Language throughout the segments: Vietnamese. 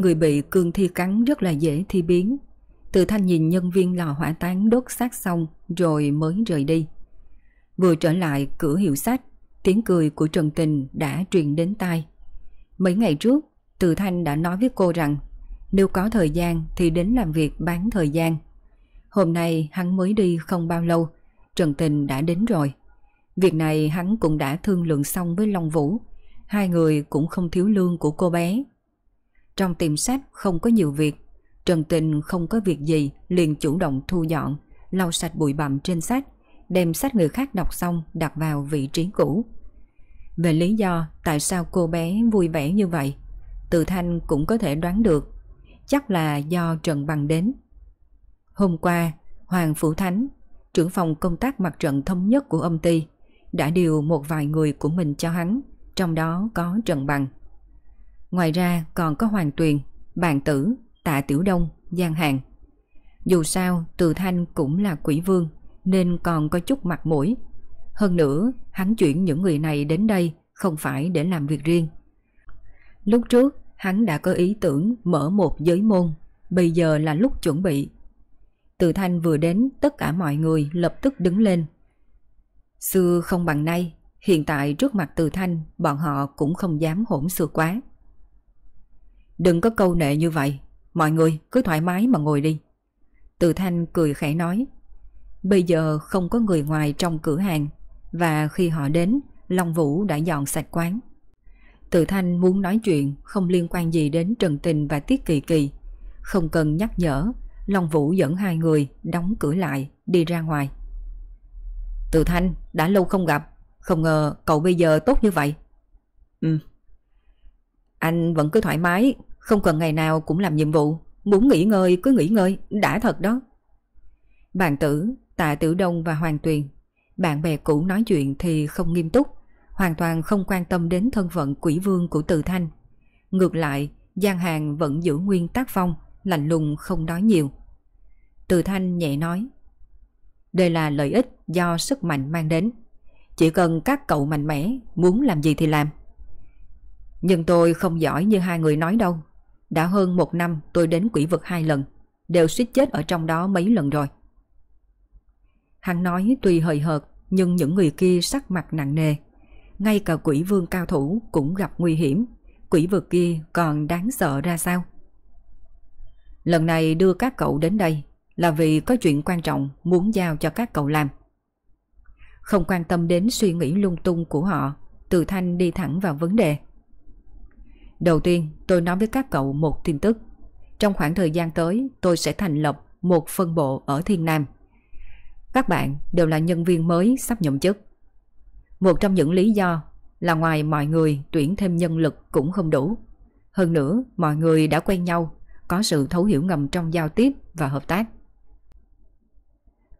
Người bị cương thi cắn rất là dễ thi biến. Từ thanh nhìn nhân viên lò hỏa táng đốt xác xong rồi mới rời đi. Vừa trở lại cửa hiệu sách, tiếng cười của Trần Tình đã truyền đến tai. Mấy ngày trước, Từ Thanh đã nói với cô rằng nếu có thời gian thì đến làm việc bán thời gian. Hôm nay hắn mới đi không bao lâu, Trần Tình đã đến rồi. Việc này hắn cũng đã thương lượng xong với Long Vũ. Hai người cũng không thiếu lương của cô bé. Trong tiệm sách không có nhiều việc. Trần Tình không có việc gì liền chủ động thu dọn, lau sạch bụi bặm trên sách, đem sách người khác đọc xong đặt vào vị trí cũ. Về lý do tại sao cô bé vui vẻ như vậy, Từ Thanh cũng có thể đoán được. Chắc là do Trần Bằng đến. Hôm qua, Hoàng Phủ Thánh, trưởng phòng công tác mặt trận thống nhất của âm ty, đã điều một vài người của mình cho hắn, trong đó có Trần Bằng. Ngoài ra còn có Hoàng Tuyền, Bàn Tử, Tạ Tiểu Đông, Giang Hàng. Dù sao, Từ Thanh cũng là quỷ vương, nên còn có chút mặt mũi. Hơn nữa, hắn chuyển những người này đến đây không phải để làm việc riêng. Lúc trước, hắn đã có ý tưởng mở một giới môn, bây giờ là lúc chuẩn bị. Từ Thanh vừa đến, tất cả mọi người lập tức đứng lên. Xưa không bằng nay, hiện tại trước mặt Từ Thanh, bọn họ cũng không dám hỗn xưa quá. Đừng có câu nệ như vậy, mọi người cứ thoải mái mà ngồi đi. Từ Thanh cười khẽ nói. Bây giờ không có người ngoài trong cửa hàng, và khi họ đến, Long Vũ đã dọn sạch quán. Từ Thanh muốn nói chuyện không liên quan gì đến Trần Tình và Tiết Kỳ Kỳ. Không cần nhắc nhở, Long Vũ dẫn hai người đóng cửa lại đi ra ngoài. Từ Thanh đã lâu không gặp, không ngờ cậu bây giờ tốt như vậy. Ừ. Anh vẫn cứ thoải mái, không cần ngày nào cũng làm nhiệm vụ, muốn nghỉ ngơi cứ nghỉ ngơi, đã thật đó. Bạn tử, Tạ Tử Đông và Hoàng Tuyền, bạn bè cũ nói chuyện thì không nghiêm túc, hoàn toàn không quan tâm đến thân phận quỷ vương của Từ Thanh. Ngược lại, Giang Hàng vẫn giữ nguyên tác phong, lạnh lùng không nói nhiều. Từ Thanh nhẹ nói Đây là lợi ích do sức mạnh mang đến. Chỉ cần các cậu mạnh mẽ Muốn làm gì thì làm. Nhưng tôi không giỏi như hai người nói đâu. Đã hơn một năm tôi đến quỷ vực hai lần Đều suýt chết ở trong đó mấy lần rồi Hắn nói tuy hời hợt Nhưng những người kia sắc mặt nặng nề Ngay cả quỷ vương cao thủ cũng gặp nguy hiểm Quỷ vực kia còn đáng sợ ra sao Lần này đưa các cậu đến đây là vì có chuyện quan trọng muốn giao cho các cậu làm. Không quan tâm đến suy nghĩ lung tung của họ, Từ Thanh đi thẳng vào vấn đề. Đầu tiên, tôi nói với các cậu một tin tức. Trong khoảng thời gian tới, tôi sẽ thành lập một phân bộ ở Thiên Nam. Các bạn đều là nhân viên mới sắp nhậm chức. Một trong những lý do là ngoài mọi người tuyển thêm nhân lực cũng không đủ. Hơn nữa, mọi người đã quen nhau, có sự thấu hiểu ngầm trong giao tiếp và hợp tác.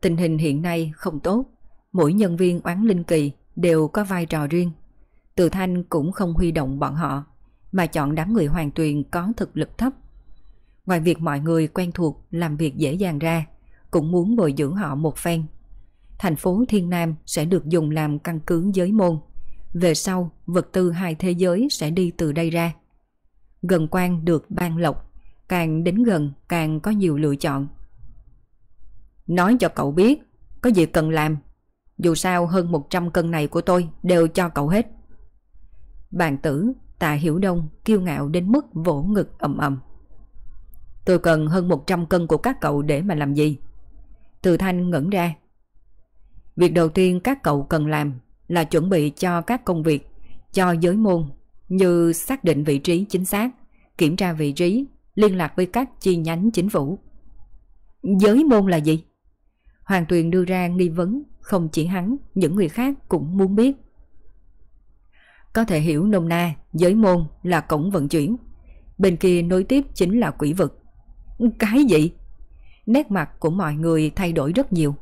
Tình hình hiện nay không tốt, mỗi nhân viên oán linh kỳ đều có vai trò riêng. Từ Thanh cũng không huy động bọn họ, mà chọn đám người hoàn tuyền có thực lực thấp. Ngoài việc mọi người quen thuộc làm việc dễ dàng ra, cũng muốn bồi dưỡng họ một phen. Thành phố Thiên Nam sẽ được dùng làm căn cứ giới môn. Về sau, vật tư hai thế giới sẽ đi từ đây ra. Gần quan được ban lộc, càng đến gần càng có nhiều lựa chọn. Nói cho cậu biết, có gì cần làm. Dù sao hơn 100 cân này của tôi đều cho cậu hết. Bàn tử, tạ hiểu đông, kiêu ngạo đến mức vỗ ngực ầm ầm. Tôi cần hơn 100 cân của các cậu để mà làm gì? Từ thanh ngẩn ra. Việc đầu tiên các cậu cần làm là chuẩn bị cho các công việc, cho giới môn như xác định vị trí chính xác, kiểm tra vị trí, liên lạc với các chi nhánh chính phủ. Giới môn là gì? Hoàng Tuyền đưa ra nghi vấn, không chỉ hắn, những người khác cũng muốn biết. Có thể hiểu nôm na, giới môn là cổng vận chuyển. Bên kia nối tiếp chính là quỷ vực. Cái gì? Nét mặt của mọi người thay đổi rất nhiều.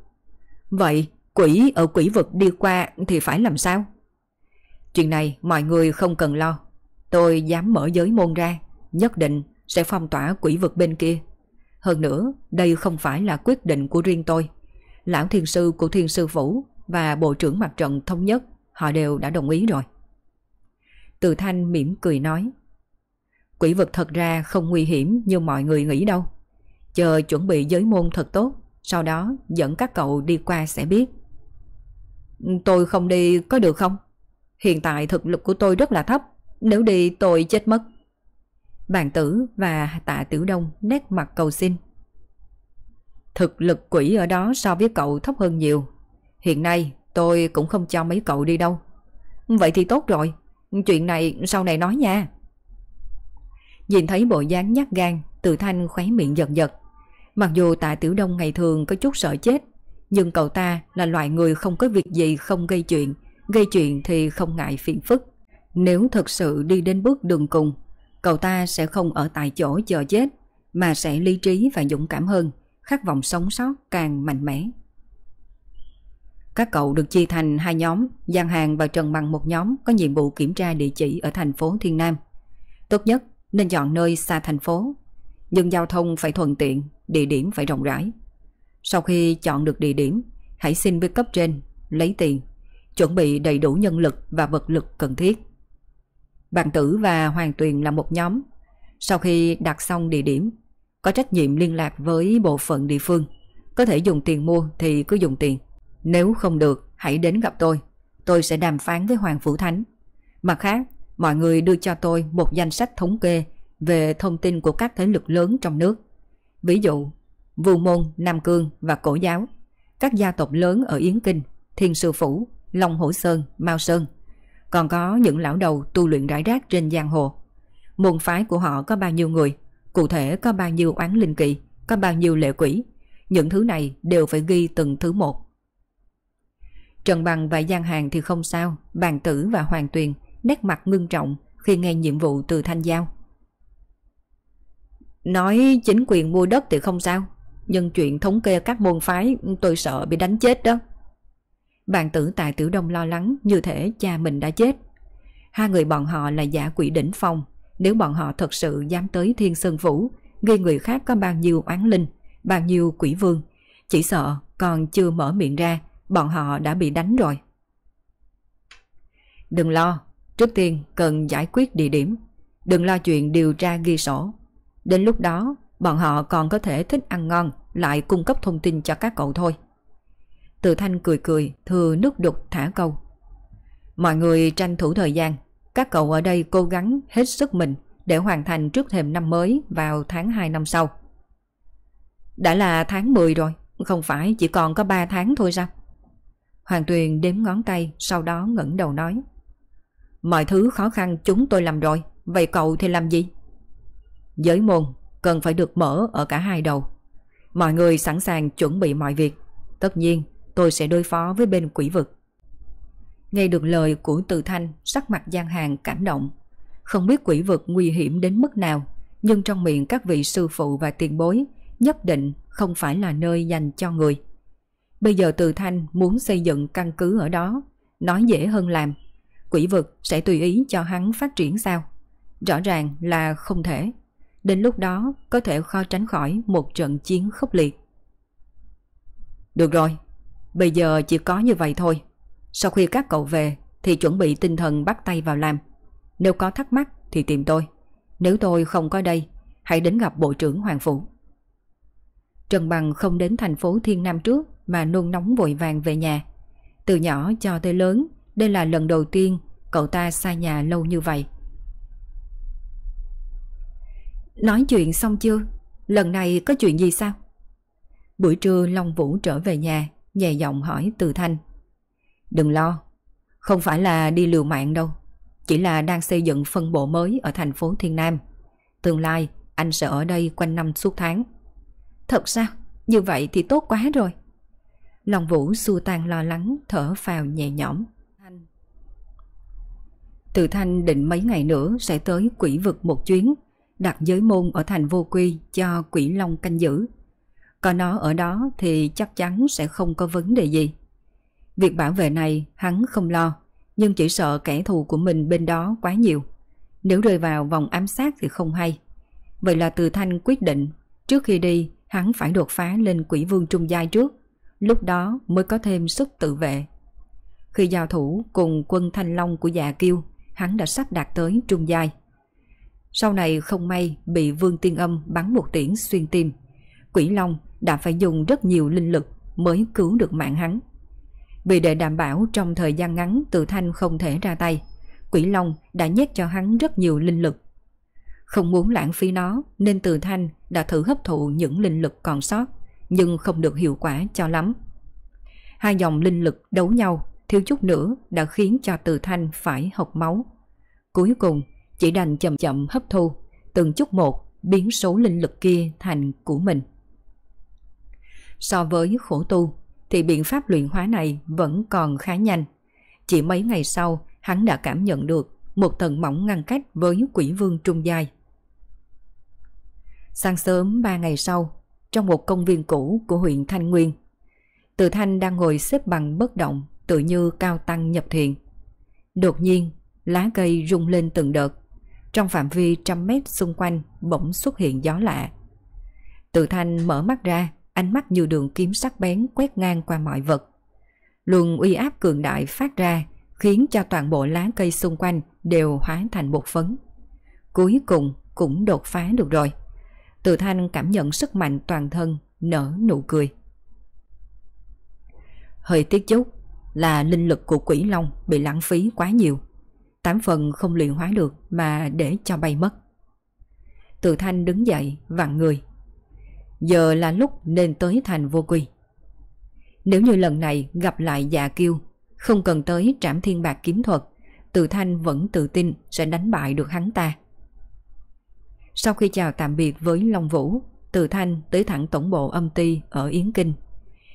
Vậy quỷ ở quỷ vực đi qua thì phải làm sao? Chuyện này mọi người không cần lo. Tôi dám mở giới môn ra, nhất định sẽ phong tỏa quỷ vực bên kia. Hơn nữa, đây không phải là quyết định của riêng tôi. Lão thiên sư của thiên sư phủ và bộ trưởng mặt trận thống nhất, họ đều đã đồng ý rồi. Từ thanh mỉm cười nói. Quỷ vực thật ra không nguy hiểm như mọi người nghĩ đâu. Chờ chuẩn bị giới môn thật tốt, sau đó dẫn các cậu đi qua sẽ biết. Tôi không đi có được không? Hiện tại thực lực của tôi rất là thấp, nếu đi tôi chết mất. Bàn tử và tạ tiểu đông nét mặt cầu xin. Thực lực quỷ ở đó so với cậu thấp hơn nhiều. Hiện nay tôi cũng không cho mấy cậu đi đâu. Vậy thì tốt rồi, chuyện này sau này nói nha. Nhìn thấy bộ dáng nhát gan, từ thanh khóe miệng giật giật. Mặc dù tạ tiểu đông ngày thường có chút sợ chết, nhưng cậu ta là loại người không có việc gì không gây chuyện, gây chuyện thì không ngại phiền phức. Nếu thật sự đi đến bước đường cùng, cậu ta sẽ không ở tại chỗ chờ chết, mà sẽ lý trí và dũng cảm hơn, khát vọng sống sót càng mạnh mẽ. Các cậu được chia thành hai nhóm, Giang Hàng và Trần Bằng một nhóm có nhiệm vụ kiểm tra địa chỉ ở thành phố Thiên Nam. Tốt nhất nên chọn nơi xa thành phố, nhưng giao thông phải thuận tiện, địa điểm phải rộng rãi. Sau khi chọn được địa điểm, hãy xin với cấp trên, lấy tiền, chuẩn bị đầy đủ nhân lực và vật lực cần thiết. Bạn Tử và Hoàng Tuyền là một nhóm. Sau khi đặt xong địa điểm, có trách nhiệm liên lạc với bộ phận địa phương. Có thể dùng tiền mua thì cứ dùng tiền. Nếu không được, hãy đến gặp tôi. Tôi sẽ đàm phán với Hoàng Phủ Thánh. Mặt khác, mọi người đưa cho tôi một danh sách thống kê về thông tin của các thế lực lớn trong nước. Ví dụ, Vu Môn, Nam Cương và Cổ Giáo, các gia tộc lớn ở Yến Kinh, Thiên Sư Phủ, Long Hổ Sơn, Mao Sơn. Còn có những lão đầu tu luyện rải rác trên giang hồ. Môn phái của họ có bao nhiêu người, cụ thể có bao nhiêu oán linh kỵ, có bao nhiêu lệ quỷ. Những thứ này đều phải ghi từng thứ một. Trần Bằng và Giang Hàng thì không sao, Bàn Tử và Hoàng Tuyền nét mặt ngưng trọng khi nghe nhiệm vụ từ Thanh Giao. Nói chính quyền mua đất thì không sao, nhưng chuyện thống kê các môn phái tôi sợ bị đánh chết đó. Bàn tử tại Tiểu Đông lo lắng như thể cha mình đã chết. Hai người bọn họ là giả quỷ đỉnh phong. Nếu bọn họ thật sự dám tới Thiên Sơn Phủ, ghi người khác có bao nhiêu oán linh, bao nhiêu quỷ vương. Chỉ sợ còn chưa mở miệng ra, bọn họ đã bị đánh rồi. Đừng lo, trước tiên cần giải quyết địa điểm. Đừng lo chuyện điều tra ghi sổ. Đến lúc đó, bọn họ còn có thể thích ăn ngon, lại cung cấp thông tin cho các cậu thôi. Từ thanh cười cười, thừa nước đục thả câu. Mọi người tranh thủ thời gian, các cậu ở đây cố gắng hết sức mình để hoàn thành trước thềm năm mới vào tháng 2 năm sau. Đã là tháng 10 rồi, không phải chỉ còn có 3 tháng thôi sao? Hoàng Tuyền đếm ngón tay, sau đó ngẩng đầu nói. Mọi thứ khó khăn chúng tôi làm rồi, vậy cậu thì làm gì? Giới môn cần phải được mở ở cả hai đầu. Mọi người sẵn sàng chuẩn bị mọi việc. Tất nhiên, tôi sẽ đối phó với bên quỷ vực. Nghe được lời của Từ Thanh, sắc mặt gian hàng cảm động. Không biết quỷ vực nguy hiểm đến mức nào, nhưng trong miệng các vị sư phụ và tiền bối nhất định không phải là nơi dành cho người. Bây giờ Từ Thanh muốn xây dựng căn cứ ở đó, nói dễ hơn làm. Quỷ vực sẽ tùy ý cho hắn phát triển sao? Rõ ràng là không thể. Đến lúc đó có thể khó tránh khỏi một trận chiến khốc liệt. Được rồi, bây giờ chỉ có như vậy thôi. Sau khi các cậu về thì chuẩn bị tinh thần bắt tay vào làm. Nếu có thắc mắc thì tìm tôi. Nếu tôi không có đây, hãy đến gặp Bộ trưởng Hoàng Phủ. Trần Bằng không đến thành phố Thiên Nam trước mà nôn nóng vội vàng về nhà. Từ nhỏ cho tới lớn, đây là lần đầu tiên cậu ta xa nhà lâu như vậy. Nói chuyện xong chưa? Lần này có chuyện gì sao? Buổi trưa Long Vũ trở về nhà, nhẹ giọng hỏi Từ Thanh. Đừng lo, không phải là đi liều mạng đâu, chỉ là đang xây dựng phân bộ mới ở thành phố Thiên Nam. Tương lai anh sẽ ở đây quanh năm suốt tháng. Thật sao? Như vậy thì tốt quá rồi. Long Vũ xua tan lo lắng thở phào nhẹ nhõm. Từ Thanh định mấy ngày nữa sẽ tới quỷ vực một chuyến, đặt giới môn ở thành vô quy cho quỷ long canh giữ. Có nó ở đó thì chắc chắn sẽ không có vấn đề gì. Việc bảo vệ này hắn không lo, nhưng chỉ sợ kẻ thù của mình bên đó quá nhiều. Nếu rơi vào vòng ám sát thì không hay. Vậy là Từ Thanh quyết định, trước khi đi hắn phải đột phá lên quỷ vương trung giai trước, lúc đó mới có thêm sức tự vệ. Khi giao thủ cùng quân Thanh Long của già kiêu, hắn đã sắp đạt tới trung giai. Sau này không may bị Vương Tiên Âm bắn một tiễn xuyên tim. Quỷ Long đã phải dùng rất nhiều linh lực mới cứu được mạng hắn. Vì để đảm bảo trong thời gian ngắn Từ Thanh không thể ra tay, Quỷ Long đã nhét cho hắn rất nhiều linh lực. Không muốn lãng phí nó nên Từ Thanh đã thử hấp thụ những linh lực còn sót, nhưng không được hiệu quả cho lắm. Hai dòng linh lực đấu nhau, thiếu chút nữa đã khiến cho Từ Thanh phải học máu. Cuối cùng, chỉ đành chậm chậm hấp thu, từng chút một biến số linh lực kia thành của mình. So với khổ tu, thì biện pháp luyện hóa này vẫn còn khá nhanh. Chỉ mấy ngày sau, hắn đã cảm nhận được một tầng mỏng ngăn cách với quỷ vương trung giai. Sáng sớm ba ngày sau, trong một công viên cũ của huyện Thanh Nguyên, Từ Thanh đang ngồi xếp bằng bất động, tự như cao tăng nhập thiền. Đột nhiên, lá cây rung lên từng đợt. Trong phạm vi trăm mét xung quanh bỗng xuất hiện gió lạ. Từ Thanh mở mắt ra, ánh mắt như đường kiếm sắc bén quét ngang qua mọi vật. Luồng uy áp cường đại phát ra khiến cho toàn bộ lá cây xung quanh đều hóa thành bột phấn. Cuối cùng cũng đột phá được rồi. Từ thanh cảm nhận sức mạnh toàn thân, nở nụ cười. Hơi tiếc chút là linh lực của quỷ long bị lãng phí quá nhiều. Tám phần không luyện hóa được mà để cho bay mất. Từ thanh đứng dậy, vặn người. Giờ là lúc nên tới thành vô quy. Nếu như lần này gặp lại dạ kiêu, không cần tới trảm thiên bạc kiếm thuật, từ thanh vẫn tự tin sẽ đánh bại được hắn ta. Sau khi chào tạm biệt với Long Vũ, Từ Thanh tới thẳng tổng bộ âm ty ở Yến Kinh.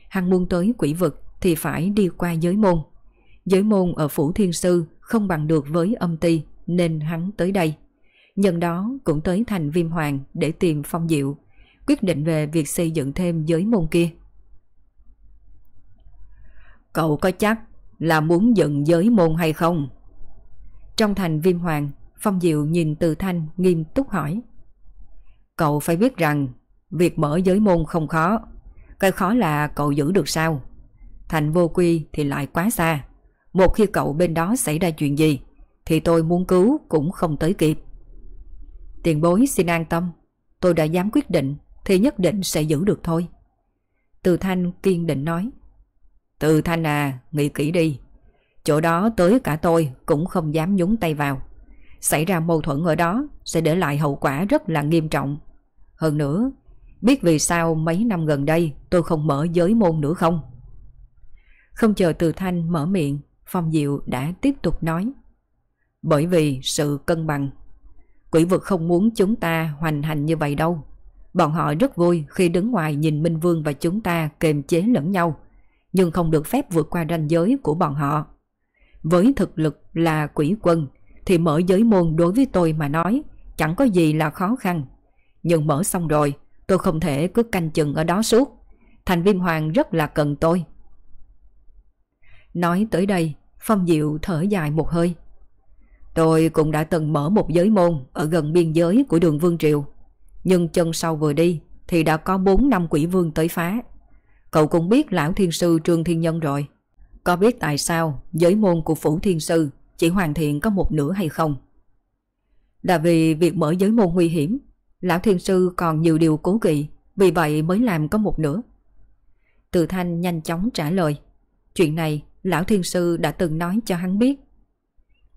Hắn muốn tới quỷ vực thì phải đi qua giới môn. Giới môn ở Phủ Thiên Sư không bằng được với âm ty nên hắn tới đây. Nhân đó cũng tới thành Viêm Hoàng để tìm Phong Diệu, quyết định về việc xây dựng thêm giới môn kia. Cậu có chắc là muốn dựng giới môn hay không? Trong thành Viêm Hoàng, Phong Diệu nhìn Từ Thanh nghiêm túc hỏi. Cậu phải biết rằng việc mở giới môn không khó. Cái khó là cậu giữ được sao? Thành vô quy thì lại quá xa. Một khi cậu bên đó xảy ra chuyện gì thì tôi muốn cứu cũng không tới kịp. Tiền bối xin an tâm. Tôi đã dám quyết định thì nhất định sẽ giữ được thôi. Từ Thanh kiên định nói. Từ Thanh à, nghĩ kỹ đi. Chỗ đó tới cả tôi cũng không dám nhúng tay vào. Xảy ra mâu thuẫn ở đó sẽ để lại hậu quả rất là nghiêm trọng. Hơn nữa, biết vì sao mấy năm gần đây tôi không mở giới môn nữa không? Không chờ từ thanh mở miệng, Phong Diệu đã tiếp tục nói. Bởi vì sự cân bằng. Quỷ vực không muốn chúng ta hoành hành như vậy đâu. Bọn họ rất vui khi đứng ngoài nhìn Minh Vương và chúng ta kềm chế lẫn nhau, nhưng không được phép vượt qua ranh giới của bọn họ. Với thực lực là quỷ quân, thì mở giới môn đối với tôi mà nói chẳng có gì là khó khăn. Nhưng mở xong rồi, tôi không thể cứ canh chừng ở đó suốt. Thành viêm hoàng rất là cần tôi. Nói tới đây, Phong Diệu thở dài một hơi. Tôi cũng đã từng mở một giới môn ở gần biên giới của đường Vương Triều. Nhưng chân sau vừa đi thì đã có 4 năm quỷ vương tới phá. Cậu cũng biết lão thiên sư Trương Thiên Nhân rồi. Có biết tại sao giới môn của Phủ Thiên Sư chỉ hoàn thiện có một nửa hay không? Là vì việc mở giới môn nguy hiểm, lão thiên sư còn nhiều điều cố kỵ, vì vậy mới làm có một nửa. Từ Thanh nhanh chóng trả lời. Chuyện này lão thiên sư đã từng nói cho hắn biết.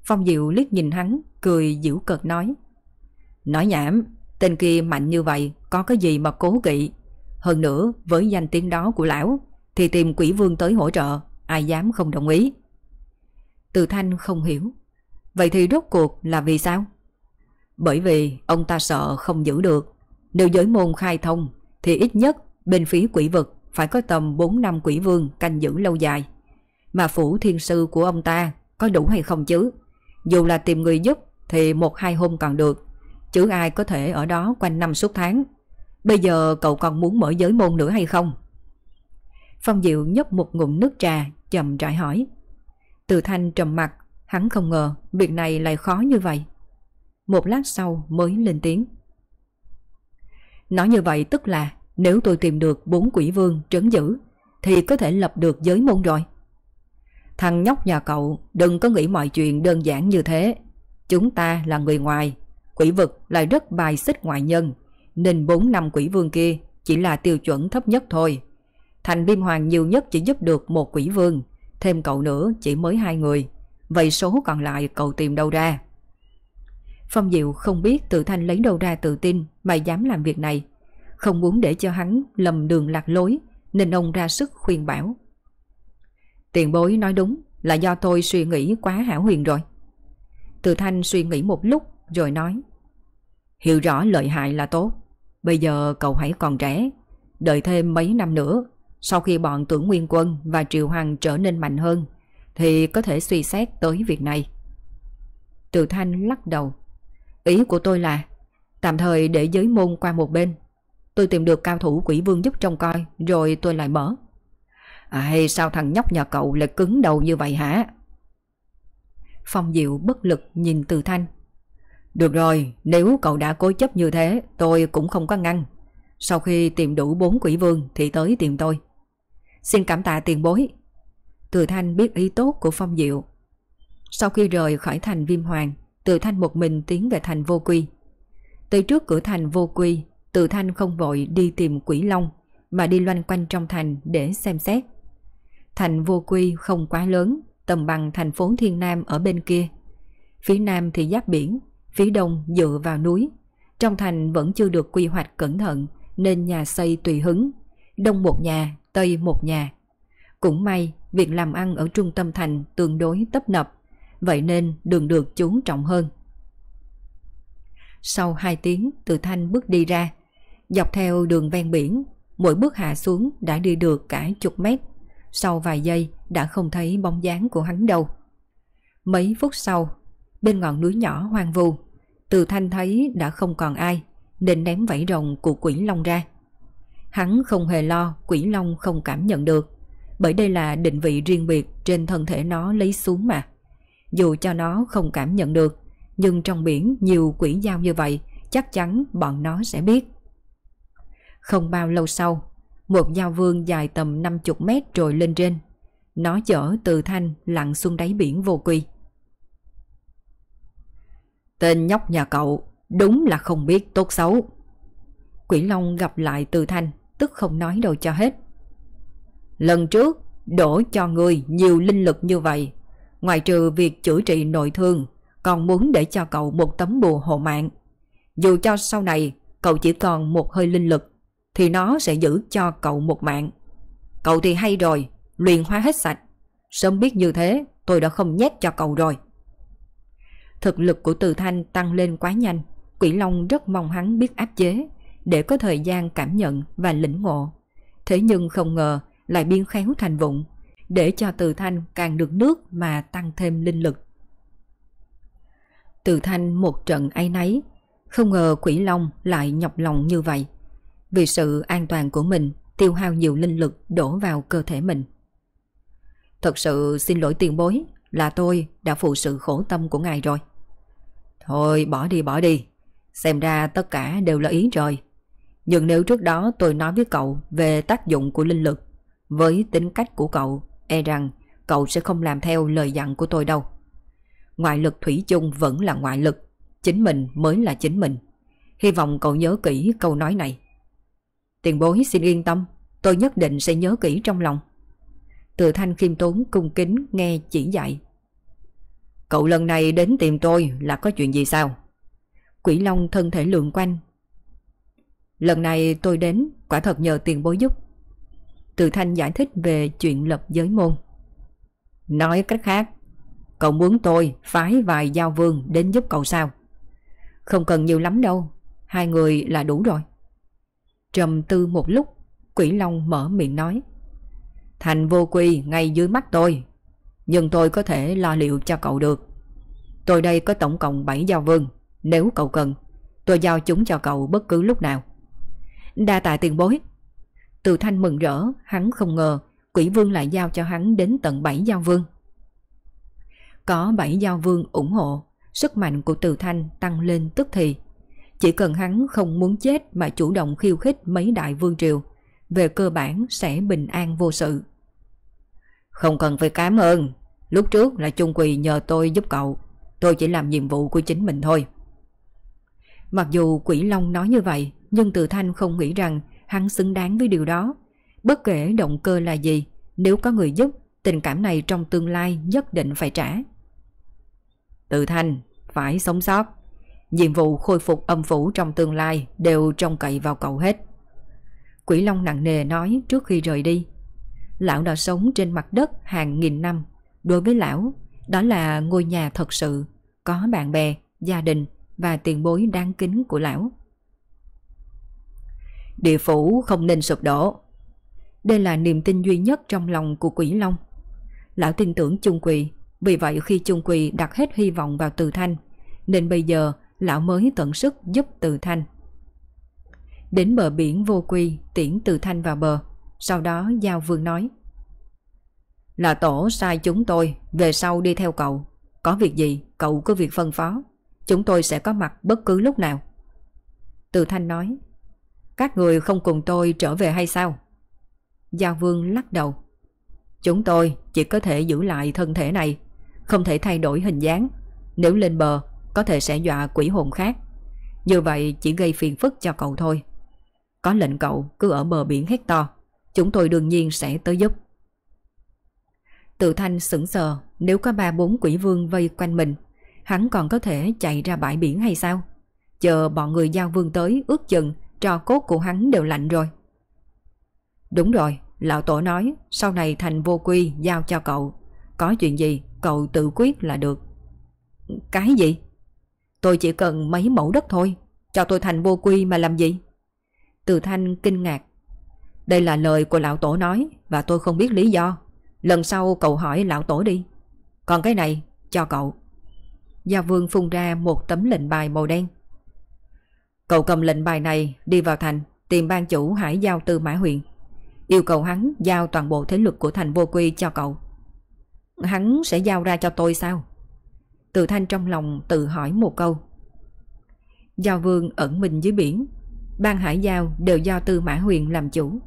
Phong Diệu liếc nhìn hắn, cười giễu cợt nói. Nói nhảm, tên kia mạnh như vậy, có cái gì mà cố kỵ. Hơn nữa, với danh tiếng đó của lão, thì tìm quỷ vương tới hỗ trợ, ai dám không đồng ý. Từ Thanh không hiểu. Vậy thì rốt cuộc là vì sao? Bởi vì ông ta sợ không giữ được. Nếu giới môn khai thông thì ít nhất bên phía quỷ vực phải có tầm 4 năm quỷ vương canh giữ lâu dài. Mà phủ thiên sư của ông ta có đủ hay không chứ? Dù là tìm người giúp thì một hai hôm còn được, chứ ai có thể ở đó quanh năm suốt tháng. Bây giờ cậu còn muốn mở giới môn nữa hay không? Phong Diệu nhấp một ngụm nước trà, chậm rãi hỏi. Từ thanh trầm mặt, hắn không ngờ việc này lại khó như vậy. Một lát sau mới lên tiếng. Nói như vậy tức là nếu tôi tìm được bốn quỷ vương trấn giữ thì có thể lập được giới môn rồi. Thằng nhóc nhà cậu đừng có nghĩ mọi chuyện đơn giản như thế. Chúng ta là người ngoài, quỷ vực lại rất bài xích ngoại nhân, nên bốn năm quỷ vương kia chỉ là tiêu chuẩn thấp nhất thôi. Thành Viêm Hoàng nhiều nhất chỉ giúp được một quỷ vương, thêm cậu nữa chỉ mới hai người. Vậy số còn lại cậu tìm đâu ra? Phong Diệu không biết tự thanh lấy đâu ra tự tin mà dám làm việc này. Không muốn để cho hắn lầm đường lạc lối, nên ông ra sức khuyên bảo. Tiền bối nói đúng, là do tôi suy nghĩ quá hảo huyền rồi. Từ thanh suy nghĩ một lúc rồi nói, Hiểu rõ lợi hại là tốt. Bây giờ cậu hãy còn trẻ. Đợi thêm mấy năm nữa, sau khi bọn tưởng nguyên quân và triều hoàng trở nên mạnh hơn, thì có thể suy xét tới việc này. Từ thanh lắc đầu. Ý của tôi là tạm thời để giới môn qua một bên. Tôi tìm được cao thủ quỷ vương giúp trông coi rồi tôi lại mở. À, hay sao thằng nhóc nhà cậu lại cứng đầu như vậy hả? Phong Diệu bất lực nhìn Từ Thanh. Được rồi, nếu cậu đã cố chấp như thế, tôi cũng không có ngăn. Sau khi tìm đủ bốn quỷ vương thì tới tìm tôi. Xin cảm tạ tiền bối. Từ Thanh biết ý tốt của Phong Diệu. Sau khi rời khỏi thành Viêm Hoàng, từ Thanh một mình tiến về thành Vô Quy. Tới trước cửa thành Vô Quy, Từ Thanh không vội đi tìm quỷ long, mà đi loanh quanh trong thành để xem xét. Thành Vô Quy không quá lớn, tầm bằng thành phố Thiên Nam ở bên kia. Phía Nam thì giáp biển, phía Đông dựa vào núi. Trong thành vẫn chưa được quy hoạch cẩn thận nên nhà xây tùy hứng. Đông một nhà, Tây một nhà. Cũng may việc làm ăn ở trung tâm thành tương đối tấp nập, vậy nên đường được chú trọng hơn. Sau 2 tiếng từ Thanh bước đi ra, dọc theo đường ven biển, mỗi bước hạ xuống đã đi được cả chục mét. Sau vài giây đã không thấy bóng dáng của hắn đâu. Mấy phút sau, bên ngọn núi nhỏ hoang vu, từ Thanh thấy đã không còn ai, nên ném vảy rồng của quỷ long ra. Hắn không hề lo quỷ long không cảm nhận được, bởi đây là định vị riêng biệt trên thân thể nó lấy xuống mà. Dù cho nó không cảm nhận được, nhưng trong biển nhiều quỷ dao như vậy, chắc chắn bọn nó sẽ biết. Không bao lâu sau, một dao vương dài tầm 50 mét rồi lên trên. Nó chở từ thanh lặn xuống đáy biển vô quy. Tên nhóc nhà cậu đúng là không biết tốt xấu. Quỷ Long gặp lại từ thanh tức không nói đâu cho hết. Lần trước, đổ cho người nhiều linh lực như vậy, ngoài trừ việc chữa trị nội thương, còn muốn để cho cậu một tấm bùa hộ mạng. Dù cho sau này cậu chỉ còn một hơi linh lực, thì nó sẽ giữ cho cậu một mạng. Cậu thì hay rồi, luyện hóa hết sạch. Sớm biết như thế, tôi đã không nhét cho cậu rồi. Thực lực của Từ Thanh tăng lên quá nhanh, Quỷ Long rất mong hắn biết áp chế, để có thời gian cảm nhận và lĩnh ngộ. Thế nhưng không ngờ lại biến khéo thành vụng, để cho Từ Thanh càng được nước mà tăng thêm linh lực. Từ Thanh một trận ấy nấy, không ngờ Quỷ Long lại nhọc lòng như vậy. Vì sự an toàn của mình tiêu hao nhiều linh lực đổ vào cơ thể mình. Thật sự xin lỗi tiền bối là tôi đã phụ sự khổ tâm của ngài rồi. Thôi bỏ đi bỏ đi, xem ra tất cả đều là ý rồi. Nhưng nếu trước đó tôi nói với cậu về tác dụng của linh lực, với tính cách của cậu, e rằng cậu sẽ không làm theo lời dặn của tôi đâu. Ngoại lực thủy chung vẫn là ngoại lực, chính mình mới là chính mình. Hy vọng cậu nhớ kỹ câu nói này. Tiền bối xin yên tâm, tôi nhất định sẽ nhớ kỹ trong lòng. Từ thanh khiêm tốn cung kính nghe chỉ dạy. Cậu lần này đến tìm tôi là có chuyện gì sao? Quỷ Long thân thể lượng quanh Lần này tôi đến quả thật nhờ tiền bối giúp. Từ Thanh giải thích về chuyện lập giới môn. Nói cách khác, cậu muốn tôi phái vài giao vương đến giúp cậu sao? Không cần nhiều lắm đâu, hai người là đủ rồi. Trầm tư một lúc, Quỷ Long mở miệng nói. Thành vô quy ngay dưới mắt tôi, nhưng tôi có thể lo liệu cho cậu được. Tôi đây có tổng cộng 7 giao vương, nếu cậu cần, tôi giao chúng cho cậu bất cứ lúc nào. Đa tạ tiền bối. Từ thanh mừng rỡ, hắn không ngờ quỷ vương lại giao cho hắn đến tận 7 giao vương. Có 7 giao vương ủng hộ, sức mạnh của từ thanh tăng lên tức thì. Chỉ cần hắn không muốn chết mà chủ động khiêu khích mấy đại vương triều, về cơ bản sẽ bình an vô sự. Không cần phải cảm ơn, lúc trước là Trung Quỳ nhờ tôi giúp cậu, tôi chỉ làm nhiệm vụ của chính mình thôi. Mặc dù Quỷ Long nói như vậy, nhưng Từ Thanh không nghĩ rằng hắn xứng đáng với điều đó. Bất kể động cơ là gì, nếu có người giúp, tình cảm này trong tương lai nhất định phải trả. Từ thành phải sống sót. Nhiệm vụ khôi phục âm phủ trong tương lai đều trông cậy vào cậu hết. Quỷ Long nặng nề nói trước khi rời đi. Lão đã sống trên mặt đất hàng nghìn năm. Đối với lão, đó là ngôi nhà thật sự, có bạn bè, gia đình và tiền bối đáng kính của lão. Địa phủ không nên sụp đổ. Đây là niềm tin duy nhất trong lòng của quỷ long. Lão tin tưởng chung quỳ, vì vậy khi chung quỳ đặt hết hy vọng vào từ thanh, nên bây giờ lão mới tận sức giúp từ thanh. Đến bờ biển vô quy tiễn từ thanh vào bờ, sau đó Giao Vương nói. Là tổ sai chúng tôi, về sau đi theo cậu. Có việc gì, cậu có việc phân phó. Chúng tôi sẽ có mặt bất cứ lúc nào. Từ Thanh nói. Các người không cùng tôi trở về hay sao? Giao Vương lắc đầu. Chúng tôi chỉ có thể giữ lại thân thể này, không thể thay đổi hình dáng. Nếu lên bờ, có thể sẽ dọa quỷ hồn khác. Như vậy chỉ gây phiền phức cho cậu thôi. Có lệnh cậu cứ ở bờ biển hét to, chúng tôi đương nhiên sẽ tới giúp. Tự thanh sững sờ, nếu có ba bốn quỷ vương vây quanh mình, hắn còn có thể chạy ra bãi biển hay sao? Chờ bọn người giao vương tới ước chừng trò cốt của hắn đều lạnh rồi. Đúng rồi, lão tổ nói sau này thành vô quy giao cho cậu. Có chuyện gì cậu tự quyết là được. Cái gì? Tôi chỉ cần mấy mẫu đất thôi, cho tôi thành vô quy mà làm gì? Từ thanh kinh ngạc. Đây là lời của lão tổ nói và tôi không biết lý do. Lần sau cậu hỏi lão tổ đi. Còn cái này, cho cậu. Gia Vương phun ra một tấm lệnh bài màu đen. Cậu cầm lệnh bài này đi vào thành tìm ban chủ hải giao tư mã huyện. Yêu cầu hắn giao toàn bộ thế lực của thành vô quy cho cậu. Hắn sẽ giao ra cho tôi sao? Từ thanh trong lòng tự hỏi một câu. Giao vương ẩn mình dưới biển. Ban hải giao đều do tư mã huyền làm chủ.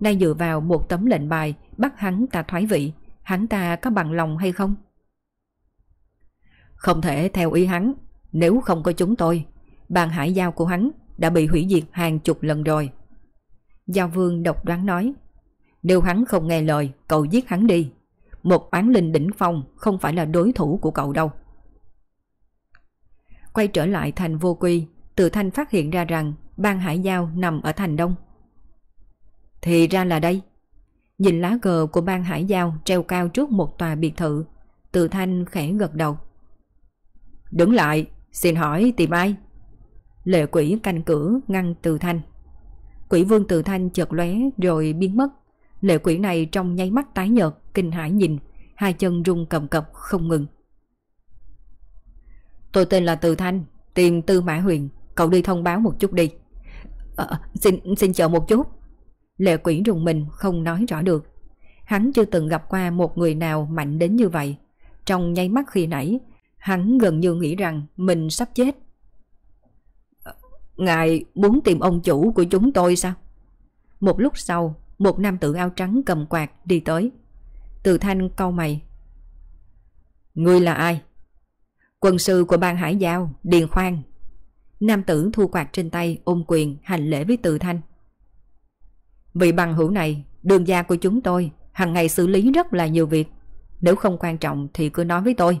Nay dựa vào một tấm lệnh bài bắt hắn ta thoái vị. Hắn ta có bằng lòng hay không? Không thể theo ý hắn. Nếu không có chúng tôi, bàn hải giao của hắn đã bị hủy diệt hàng chục lần rồi. Giao vương độc đoán nói. Nếu hắn không nghe lời, cậu giết hắn đi. Một oán linh đỉnh phong không phải là đối thủ của cậu đâu. Quay trở lại thành vô quy, tự thanh phát hiện ra rằng ban hải giao nằm ở thành đông. Thì ra là đây. Nhìn lá cờ của ban hải giao treo cao trước một tòa biệt thự, tự thanh khẽ gật đầu. Đứng lại, xin hỏi tìm ai? Lệ quỷ canh cửa ngăn từ thanh. Quỷ vương từ thanh chợt lóe rồi biến mất. Lệ quỷ này trong nháy mắt tái nhợt, kinh hãi nhìn, hai chân rung cầm cập không ngừng. Tôi tên là Từ Thanh, tìm Tư Mã Huyền, cậu đi thông báo một chút đi. À, xin xin chờ một chút. Lệ quỷ rùng mình không nói rõ được. Hắn chưa từng gặp qua một người nào mạnh đến như vậy. Trong nháy mắt khi nãy, hắn gần như nghĩ rằng mình sắp chết. Ngài muốn tìm ông chủ của chúng tôi sao? Một lúc sau, một nam tử áo trắng cầm quạt đi tới. Từ thanh câu mày. Ngươi là ai? Quân sư của bang Hải Giao, Điền Khoan. Nam tử thu quạt trên tay ôm quyền hành lễ với Từ Thanh. Vị bằng hữu này, đường gia của chúng tôi, hàng ngày xử lý rất là nhiều việc. Nếu không quan trọng thì cứ nói với tôi.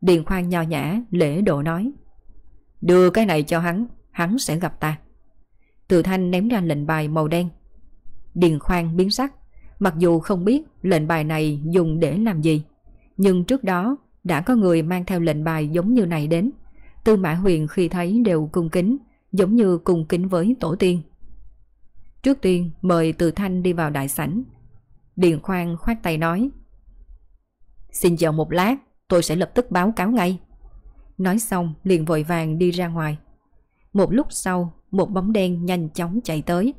Điền Khoan nho nhã, lễ độ nói. Đưa cái này cho hắn, hắn sẽ gặp ta. Từ Thanh ném ra lệnh bài màu đen. Điền Khoan biến sắc, mặc dù không biết lệnh bài này dùng để làm gì. Nhưng trước đó đã có người mang theo lệnh bài giống như này đến. Tư Mã Huyền khi thấy đều cung kính, giống như cung kính với tổ tiên. Trước tiên mời Từ Thanh đi vào đại sảnh. Điền Khoan khoát tay nói. Xin chờ một lát, tôi sẽ lập tức báo cáo ngay. Nói xong liền vội vàng đi ra ngoài. Một lúc sau, một bóng đen nhanh chóng chạy tới.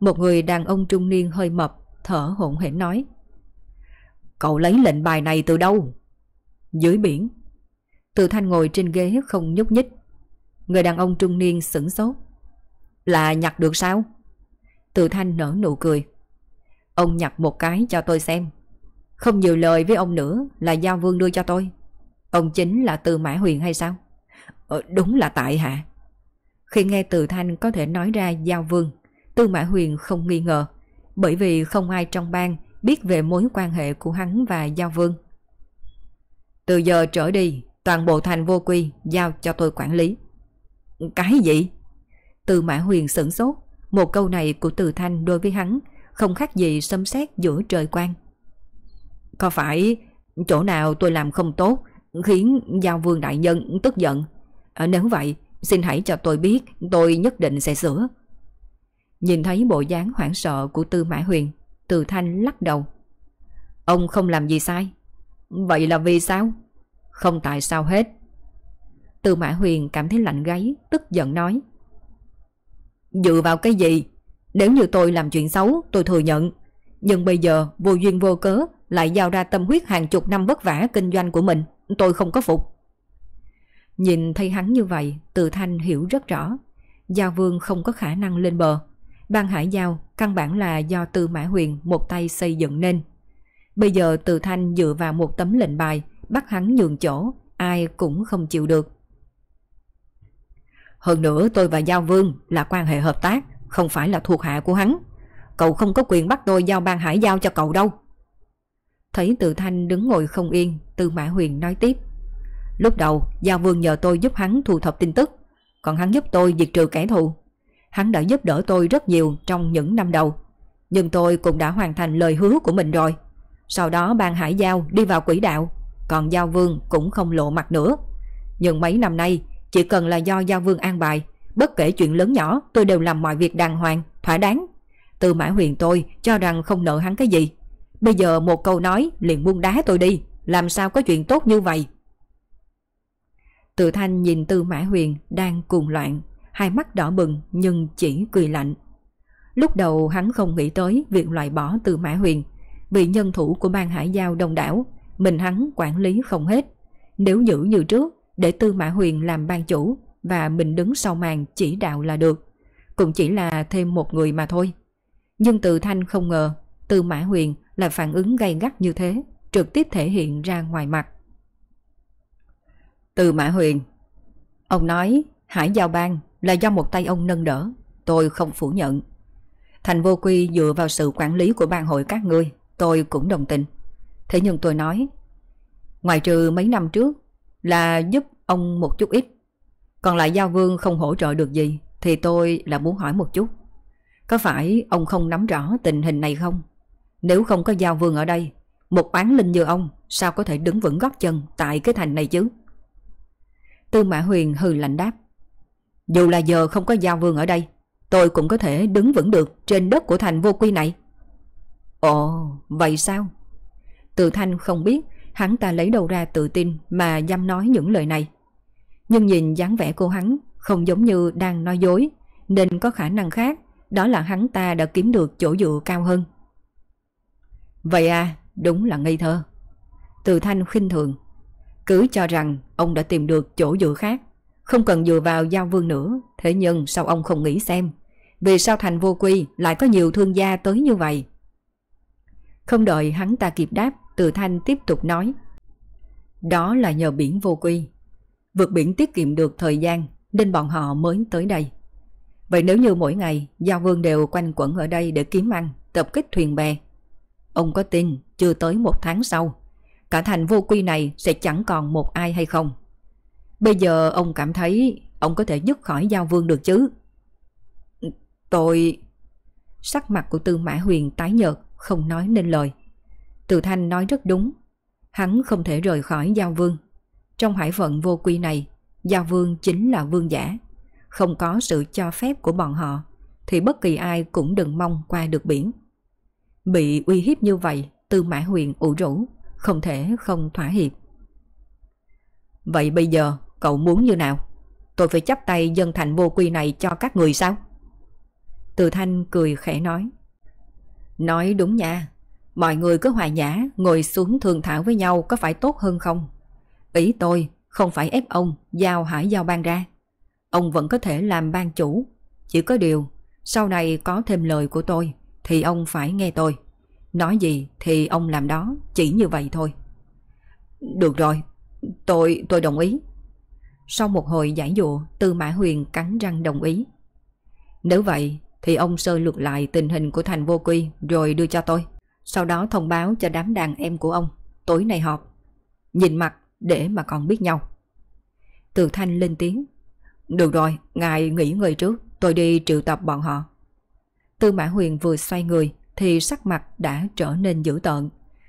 Một người đàn ông trung niên hơi mập, thở hổn hển nói. Cậu lấy lệnh bài này từ đâu? Dưới biển. Từ thanh ngồi trên ghế không nhúc nhích. Người đàn ông trung niên sửng sốt. Là nhặt được sao? Từ thanh nở nụ cười. Ông nhặt một cái cho tôi xem. Không nhiều lời với ông nữa là Giao Vương đưa cho tôi. Ông chính là Từ Mã Huyền hay sao? Ờ, đúng là tại hạ. Khi nghe Từ Thanh có thể nói ra Giao Vương, Tư Mã Huyền không nghi ngờ, bởi vì không ai trong bang biết về mối quan hệ của hắn và Giao Vương. Từ giờ trở đi, toàn bộ thành vô quy giao cho tôi quản lý. Cái gì? Từ Mã Huyền sửng sốt, một câu này của Từ Thanh đối với hắn không khác gì xâm xét giữa trời quang. Có phải chỗ nào tôi làm không tốt khiến Giao Vương Đại Nhân tức giận? À, nếu vậy, xin hãy cho tôi biết, tôi nhất định sẽ sửa. Nhìn thấy bộ dáng hoảng sợ của Tư Mã Huyền, Từ Thanh lắc đầu. Ông không làm gì sai. Vậy là vì sao? Không tại sao hết. Tư Mã Huyền cảm thấy lạnh gáy, tức giận nói. Dựa vào cái gì? Nếu như tôi làm chuyện xấu, tôi thừa nhận. Nhưng bây giờ vô duyên vô cớ lại giao ra tâm huyết hàng chục năm vất vả kinh doanh của mình. Tôi không có phục. Nhìn thấy hắn như vậy, Từ Thanh hiểu rất rõ. Giao Vương không có khả năng lên bờ. Ban Hải Giao căn bản là do Tư Mã Huyền một tay xây dựng nên. Bây giờ Từ Thanh dựa vào một tấm lệnh bài, bắt hắn nhường chỗ, ai cũng không chịu được. Hơn nữa tôi và Giao Vương là quan hệ hợp tác, không phải là thuộc hạ của hắn. Cậu không có quyền bắt tôi giao ban hải giao cho cậu đâu. Thấy Từ Thanh đứng ngồi không yên, Tư Mã Huyền nói tiếp. Lúc đầu, Giao Vương nhờ tôi giúp hắn thu thập tin tức, còn hắn giúp tôi diệt trừ kẻ thù. Hắn đã giúp đỡ tôi rất nhiều trong những năm đầu, nhưng tôi cũng đã hoàn thành lời hứa của mình rồi. Sau đó ban hải giao đi vào quỹ đạo, còn Giao Vương cũng không lộ mặt nữa. Nhưng mấy năm nay, chỉ cần là do Giao Vương an bài, bất kể chuyện lớn nhỏ tôi đều làm mọi việc đàng hoàng, thỏa đáng. Từ mã huyền tôi cho rằng không nợ hắn cái gì. Bây giờ một câu nói liền buông đá tôi đi, làm sao có chuyện tốt như vậy. Từ thanh nhìn Tư Mã Huyền đang cuồng loạn, hai mắt đỏ bừng nhưng chỉ cười lạnh. Lúc đầu hắn không nghĩ tới việc loại bỏ Tư Mã Huyền, vì nhân thủ của ban hải giao đông đảo, mình hắn quản lý không hết. Nếu giữ như trước, để Tư Mã Huyền làm ban chủ và mình đứng sau màn chỉ đạo là được. Cũng chỉ là thêm một người mà thôi. Nhưng Từ Thanh không ngờ Tư Mã Huyền là phản ứng gay gắt như thế, trực tiếp thể hiện ra ngoài mặt. Từ Mã Huyền Ông nói Hải Giao Bang là do một tay ông nâng đỡ, tôi không phủ nhận. Thành vô quy dựa vào sự quản lý của ban hội các ngươi, tôi cũng đồng tình. Thế nhưng tôi nói, ngoài trừ mấy năm trước là giúp ông một chút ít, còn lại Giao Vương không hỗ trợ được gì, thì tôi là muốn hỏi một chút. Có phải ông không nắm rõ tình hình này không? Nếu không có Giao Vương ở đây, một bán linh như ông sao có thể đứng vững gót chân tại cái thành này chứ? Tư Mã Huyền hừ lạnh đáp. Dù là giờ không có Giao Vương ở đây, tôi cũng có thể đứng vững được trên đất của thành vô quy này. Ồ, vậy sao? Từ Thanh không biết hắn ta lấy đầu ra tự tin mà dám nói những lời này. Nhưng nhìn dáng vẻ cô hắn không giống như đang nói dối, nên có khả năng khác, đó là hắn ta đã kiếm được chỗ dựa cao hơn. Vậy à, đúng là ngây thơ. Từ Thanh khinh thường. Cứ cho rằng ông đã tìm được chỗ dựa khác, không cần dựa vào giao vương nữa, thế nhưng sao ông không nghĩ xem, vì sao thành vô quy lại có nhiều thương gia tới như vậy? Không đợi hắn ta kịp đáp, Từ Thanh tiếp tục nói. Đó là nhờ biển vô quy. Vượt biển tiết kiệm được thời gian nên bọn họ mới tới đây. Vậy nếu như mỗi ngày Giao Vương đều quanh quẩn ở đây để kiếm ăn, tập kích thuyền bè. Ông có tin chưa tới một tháng sau, cả thành vô quy này sẽ chẳng còn một ai hay không? Bây giờ ông cảm thấy ông có thể dứt khỏi Giao Vương được chứ? Tôi... Sắc mặt của Tư Mã Huyền tái nhợt, không nói nên lời. Từ Thanh nói rất đúng. Hắn không thể rời khỏi Giao Vương. Trong hải phận vô quy này, Giao Vương chính là vương giả. Không có sự cho phép của bọn họ. thì bất kỳ ai cũng đừng mong qua được biển. Bị uy hiếp như vậy, Tư Mã Huyền ủ rũ, không thể không thỏa hiệp. Vậy bây giờ cậu muốn như nào? Tôi phải chấp tay dân thành vô quy này cho các người sao? Từ Thanh cười khẽ nói. Nói đúng nha, mọi người cứ hòa nhã ngồi xuống thương thảo với nhau có phải tốt hơn không? Ý tôi không phải ép ông giao hải giao ban ra. Ông vẫn có thể làm ban chủ. Chỉ có điều, sau này có thêm lời của tôi thì ông phải nghe tôi. Nói gì thì ông làm đó, chỉ như vậy thôi. Được rồi, tôi tôi đồng ý. Sau một hồi giải dụ, Tư Mã Huyền cắn răng đồng ý. Nếu vậy thì ông sơ lược lại tình hình của thành vô quy rồi đưa cho tôi. Sau đó thông báo cho đám đàn em của ông, tối nay họp. Nhìn mặt để mà còn biết nhau. Từ Thanh lên tiếng. Được rồi, ngài nghỉ ngơi trước, tôi đi triệu tập bọn họ. Tư Mã Huyền vừa xoay người thì sắc mặt đã trở nên dữ tợn.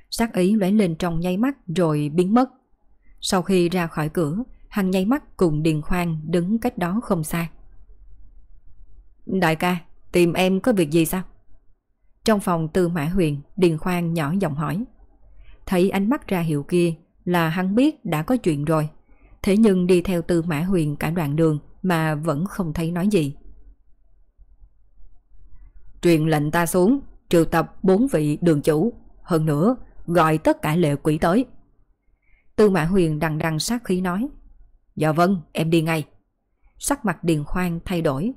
Sắc ý lóe lên trong nháy mắt rồi biến mất. Sau khi ra khỏi cửa, hằng nháy mắt cùng Điền Khoan đứng cách đó không xa. Đại ca, tìm em có việc gì sao? Trong phòng Tư Mã Huyền, Điền Khoan nhỏ giọng hỏi. Thấy ánh mắt ra hiệu kia là hắn biết đã có chuyện rồi. Thế nhưng đi theo Tư Mã Huyền cả đoạn đường mà vẫn không thấy nói gì. Truyền lệnh ta xuống, triệu tập bốn vị đường chủ. Hơn nữa, gọi tất cả lệ quỷ tới. Tư Mã Huyền đằng đằng sát khí nói. Dạ vâng, em đi ngay. Sắc mặt Điền Khoan thay đổi.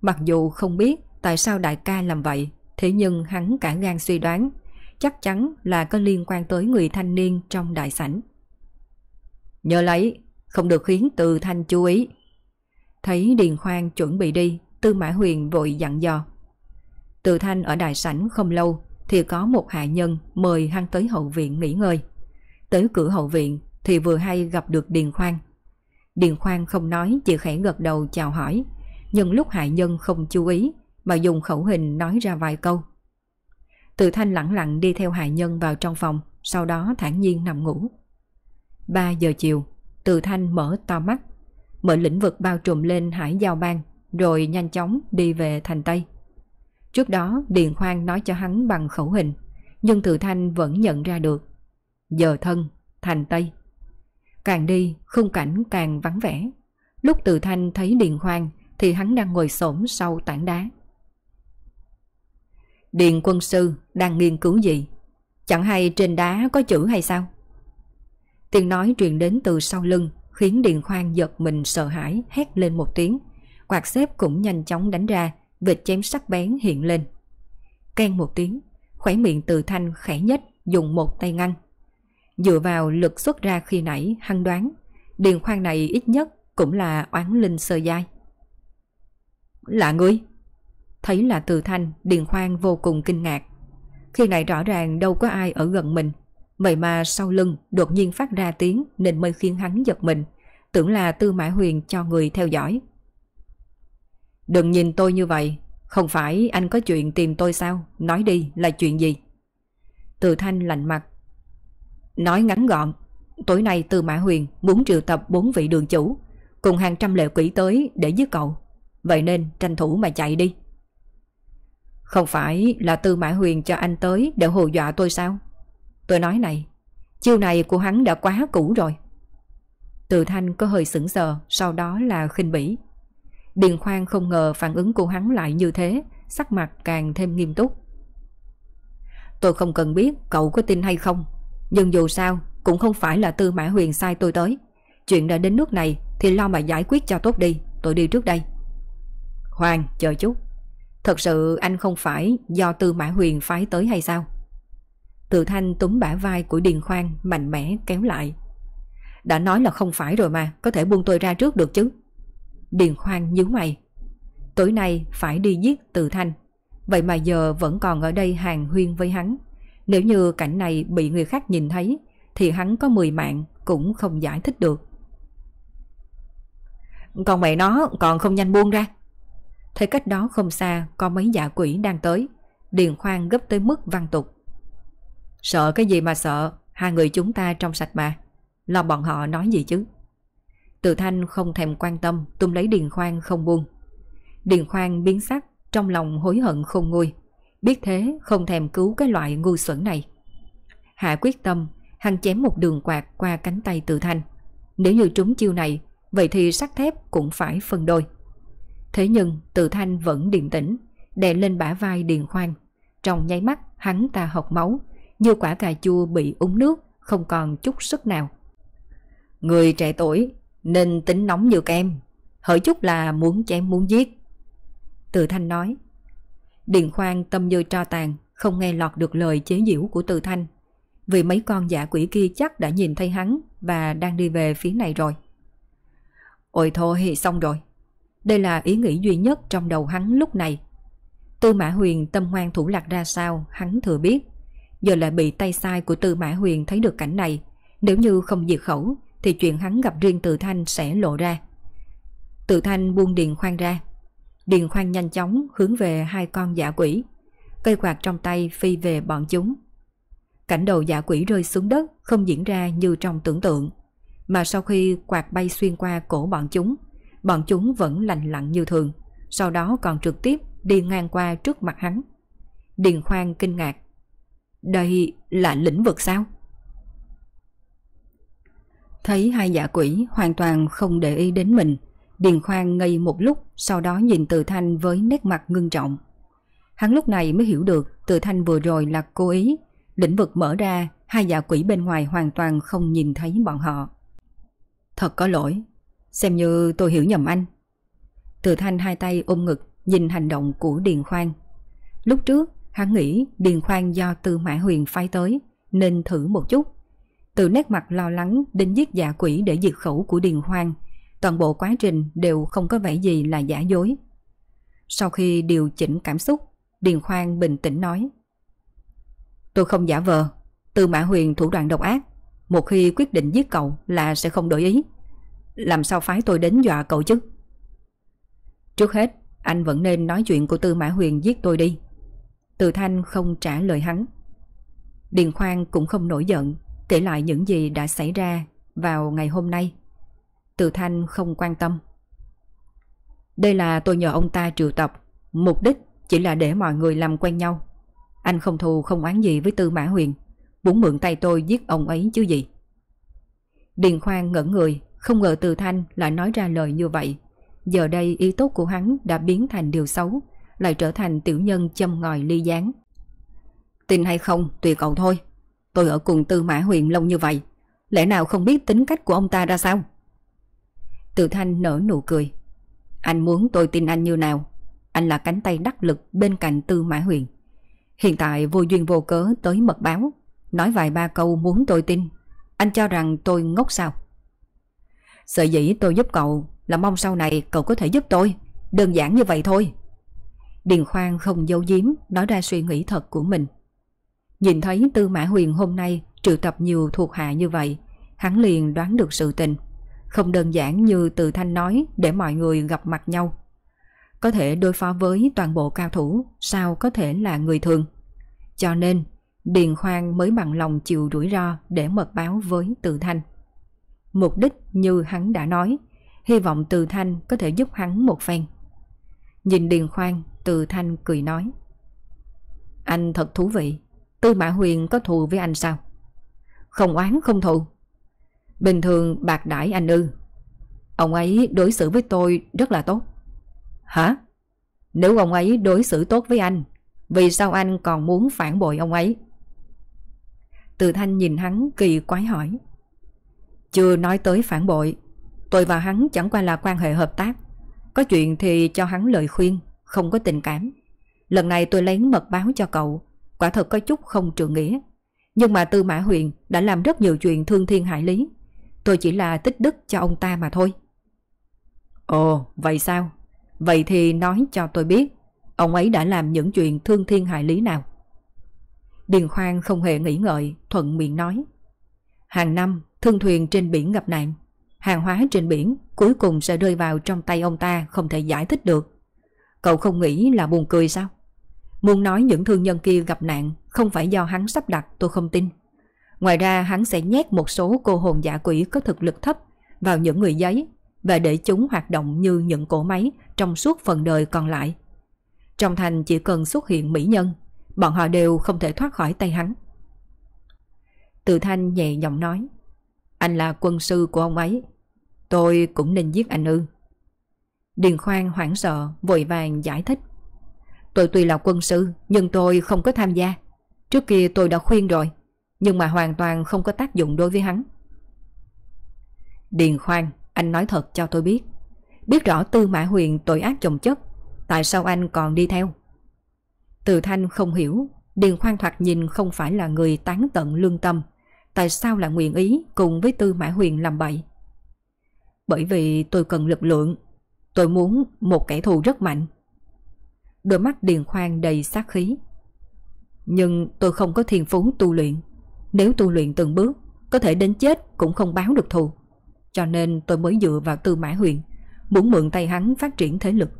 Mặc dù không biết tại sao đại ca làm vậy, thế nhưng hắn cả gan suy đoán, chắc chắn là có liên quan tới người thanh niên trong đại sảnh. Nhớ lấy, không được khiến Từ Thanh chú ý. Thấy Điền Khoan chuẩn bị đi, Tư Mã Huyền vội dặn dò. Từ Thanh ở đại sảnh không lâu thì có một hạ nhân mời hắn tới hậu viện nghỉ ngơi. Tới cửa hậu viện thì vừa hay gặp được Điền Khoan. Điền Khoan không nói chỉ khẽ gật đầu chào hỏi, nhưng lúc hạ nhân không chú ý mà dùng khẩu hình nói ra vài câu. Từ Thanh lặng lặng đi theo hạ nhân vào trong phòng, sau đó thản nhiên nằm ngủ. 3 giờ chiều, Từ Thanh mở to mắt, mở lĩnh vực bao trùm lên hải giao bang, rồi nhanh chóng đi về thành Tây. Trước đó Điền Khoan nói cho hắn bằng khẩu hình, nhưng Từ Thanh vẫn nhận ra được. Giờ thân, thành Tây. Càng đi, khung cảnh càng vắng vẻ. Lúc Từ Thanh thấy Điền Khoan thì hắn đang ngồi xổm sau tảng đá. Điền quân sư đang nghiên cứu gì? Chẳng hay trên đá có chữ hay sao? Tiếng nói truyền đến từ sau lưng khiến Điền Khoan giật mình sợ hãi hét lên một tiếng. Quạt xếp cũng nhanh chóng đánh ra, vệt chém sắc bén hiện lên. Ken một tiếng, khỏe miệng từ thanh khẽ nhất dùng một tay ngăn. Dựa vào lực xuất ra khi nãy hăng đoán, Điền Khoan này ít nhất cũng là oán linh sơ giai. Là ngươi? Thấy là từ thanh, Điền Khoan vô cùng kinh ngạc. Khi này rõ ràng đâu có ai ở gần mình, Vậy mà sau lưng đột nhiên phát ra tiếng nên mới khiến hắn giật mình, tưởng là Tư Mã Huyền cho người theo dõi. Đừng nhìn tôi như vậy, không phải anh có chuyện tìm tôi sao, nói đi là chuyện gì? Từ Thanh lạnh mặt. Nói ngắn gọn, tối nay Tư Mã Huyền muốn triệu tập bốn vị đường chủ, cùng hàng trăm lệ quỷ tới để giết cậu. Vậy nên tranh thủ mà chạy đi. Không phải là Tư Mã Huyền cho anh tới để hồ dọa tôi sao? Tôi nói này, chiêu này của hắn đã quá cũ rồi. Từ thanh có hơi sững sờ, sau đó là khinh bỉ. Điền khoan không ngờ phản ứng của hắn lại như thế, sắc mặt càng thêm nghiêm túc. Tôi không cần biết cậu có tin hay không, nhưng dù sao cũng không phải là Tư Mã Huyền sai tôi tới. Chuyện đã đến nước này thì lo mà giải quyết cho tốt đi, tôi đi trước đây. Hoàng, chờ chút. Thật sự anh không phải do Tư Mã Huyền phái tới hay sao? Từ thanh túm bả vai của Điền Khoan mạnh mẽ kéo lại. Đã nói là không phải rồi mà, có thể buông tôi ra trước được chứ. Điền Khoan nhíu mày. Tối nay phải đi giết Từ Thanh. Vậy mà giờ vẫn còn ở đây hàng huyên với hắn. Nếu như cảnh này bị người khác nhìn thấy, thì hắn có 10 mạng cũng không giải thích được. Còn mẹ nó còn không nhanh buông ra. Thấy cách đó không xa có mấy dạ quỷ đang tới. Điền Khoan gấp tới mức văn tục. Sợ cái gì mà sợ, hai người chúng ta trong sạch mà. Lo bọn họ nói gì chứ. Từ thanh không thèm quan tâm tung lấy Điền Khoan không buông. Điền Khoan biến sắc, trong lòng hối hận không nguôi. Biết thế không thèm cứu cái loại ngu xuẩn này. Hạ quyết tâm, hắn chém một đường quạt qua cánh tay tự thanh. Nếu như trúng chiêu này, vậy thì sắt thép cũng phải phân đôi. Thế nhưng tự thanh vẫn điềm tĩnh, đè lên bả vai điền khoan. Trong nháy mắt hắn ta học máu, như quả cà chua bị úng nước, không còn chút sức nào. Người trẻ tuổi nên tính nóng như kem, hỡi chút là muốn chém muốn giết. Từ Thanh nói. Điền khoan tâm như tro tàn, không nghe lọt được lời chế giễu của Từ Thanh. Vì mấy con giả quỷ kia chắc đã nhìn thấy hắn và đang đi về phía này rồi. Ôi thôi, xong rồi. Đây là ý nghĩ duy nhất trong đầu hắn lúc này. Tư Mã Huyền tâm hoang thủ lạc ra sao, hắn thừa biết. Giờ lại bị tay sai của Tư Mã Huyền thấy được cảnh này. Nếu như không diệt khẩu, thì chuyện hắn gặp riêng Từ Thanh sẽ lộ ra. Từ Thanh buông điền khoan ra. Điền khoan nhanh chóng hướng về hai con giả quỷ. Cây quạt trong tay phi về bọn chúng. Cảnh đầu giả quỷ rơi xuống đất không diễn ra như trong tưởng tượng. Mà sau khi quạt bay xuyên qua cổ bọn chúng, bọn chúng vẫn lành lặng như thường. Sau đó còn trực tiếp đi ngang qua trước mặt hắn. Điền khoan kinh ngạc. Đây là lĩnh vực sao? Thấy hai giả quỷ hoàn toàn không để ý đến mình, Điền Khoan ngây một lúc, sau đó nhìn Từ Thanh với nét mặt ngưng trọng. Hắn lúc này mới hiểu được Từ Thanh vừa rồi là cố ý, lĩnh vực mở ra, hai giả quỷ bên ngoài hoàn toàn không nhìn thấy bọn họ. Thật có lỗi, xem như tôi hiểu nhầm anh. Từ Thanh hai tay ôm ngực, nhìn hành động của Điền Khoan. Lúc trước, hắn nghĩ Điền Khoan do Tư Mã Huyền phái tới, nên thử một chút. Từ nét mặt lo lắng đến giết giả quỷ để diệt khẩu của Điền Hoang, toàn bộ quá trình đều không có vẻ gì là giả dối. Sau khi điều chỉnh cảm xúc, Điền Khoan bình tĩnh nói. Tôi không giả vờ, Từ Mã Huyền thủ đoạn độc ác, một khi quyết định giết cậu là sẽ không đổi ý. Làm sao phái tôi đến dọa cậu chứ? Trước hết, anh vẫn nên nói chuyện của Tư Mã Huyền giết tôi đi. Từ Thanh không trả lời hắn. Điền Khoan cũng không nổi giận, kể lại những gì đã xảy ra vào ngày hôm nay. Từ Thanh không quan tâm. Đây là tôi nhờ ông ta triệu tập, mục đích chỉ là để mọi người làm quen nhau. Anh không thù không oán gì với Tư Mã Huyền, muốn mượn tay tôi giết ông ấy chứ gì. Điền Khoan ngẩn người, không ngờ Từ Thanh lại nói ra lời như vậy. Giờ đây ý tốt của hắn đã biến thành điều xấu, lại trở thành tiểu nhân châm ngòi ly gián. Tin hay không, tùy cậu thôi. Tôi ở cùng Tư Mã Huyền lâu như vậy, lẽ nào không biết tính cách của ông ta ra sao? Từ Thanh nở nụ cười. Anh muốn tôi tin anh như nào? Anh là cánh tay đắc lực bên cạnh Tư Mã Huyền. Hiện tại vô duyên vô cớ tới mật báo, nói vài ba câu muốn tôi tin. Anh cho rằng tôi ngốc sao? Sợ dĩ tôi giúp cậu là mong sau này cậu có thể giúp tôi. Đơn giản như vậy thôi. Điền Khoan không giấu giếm nói ra suy nghĩ thật của mình. Nhìn thấy Tư Mã Huyền hôm nay triệu tập nhiều thuộc hạ như vậy, hắn liền đoán được sự tình. Không đơn giản như Từ Thanh nói để mọi người gặp mặt nhau. Có thể đối phó với toàn bộ cao thủ, sao có thể là người thường. Cho nên, Điền Khoan mới bằng lòng chịu rủi ro để mật báo với Từ Thanh. Mục đích như hắn đã nói, hy vọng Từ Thanh có thể giúp hắn một phen. Nhìn Điền Khoan, Từ Thanh cười nói. Anh thật thú vị, Tư Mã Huyền có thù với anh sao? Không oán không thù. Bình thường bạc đãi anh ư. Ông ấy đối xử với tôi rất là tốt. Hả? Nếu ông ấy đối xử tốt với anh, vì sao anh còn muốn phản bội ông ấy? Từ Thanh nhìn hắn kỳ quái hỏi. Chưa nói tới phản bội, tôi và hắn chẳng qua là quan hệ hợp tác. Có chuyện thì cho hắn lời khuyên, không có tình cảm. Lần này tôi lấy mật báo cho cậu, quả thật có chút không trượng nghĩa. Nhưng mà Tư Mã Huyền đã làm rất nhiều chuyện thương thiên hại lý. Tôi chỉ là tích đức cho ông ta mà thôi. Ồ, vậy sao? Vậy thì nói cho tôi biết, ông ấy đã làm những chuyện thương thiên hại lý nào? Điền Khoan không hề nghĩ ngợi, thuận miệng nói. Hàng năm, thương thuyền trên biển gặp nạn. Hàng hóa trên biển cuối cùng sẽ rơi vào trong tay ông ta không thể giải thích được. Cậu không nghĩ là buồn cười sao? Muốn nói những thương nhân kia gặp nạn không phải do hắn sắp đặt tôi không tin. Ngoài ra hắn sẽ nhét một số cô hồn giả quỷ có thực lực thấp vào những người giấy và để chúng hoạt động như những cỗ máy trong suốt phần đời còn lại. Trong thành chỉ cần xuất hiện mỹ nhân, bọn họ đều không thể thoát khỏi tay hắn. Từ thanh nhẹ giọng nói, anh là quân sư của ông ấy, tôi cũng nên giết anh ư. Điền Khoan hoảng sợ, vội vàng giải thích. Tôi tuy là quân sư, nhưng tôi không có tham gia. Trước kia tôi đã khuyên rồi, nhưng mà hoàn toàn không có tác dụng đối với hắn. Điền Khoan, anh nói thật cho tôi biết. Biết rõ Tư Mã Huyền tội ác chồng chất, tại sao anh còn đi theo? Từ Thanh không hiểu, Điền Khoan thoạt nhìn không phải là người tán tận lương tâm, tại sao lại nguyện ý cùng với Tư Mã Huyền làm bậy? Bởi vì tôi cần lực lượng, tôi muốn một kẻ thù rất mạnh. Đôi mắt Điền Khoan đầy sát khí. Nhưng tôi không có thiên phú tu luyện, nếu tu luyện từng bước, có thể đến chết cũng không báo được thù. Cho nên tôi mới dựa vào Tư Mã Huyền, muốn mượn tay hắn phát triển thế lực.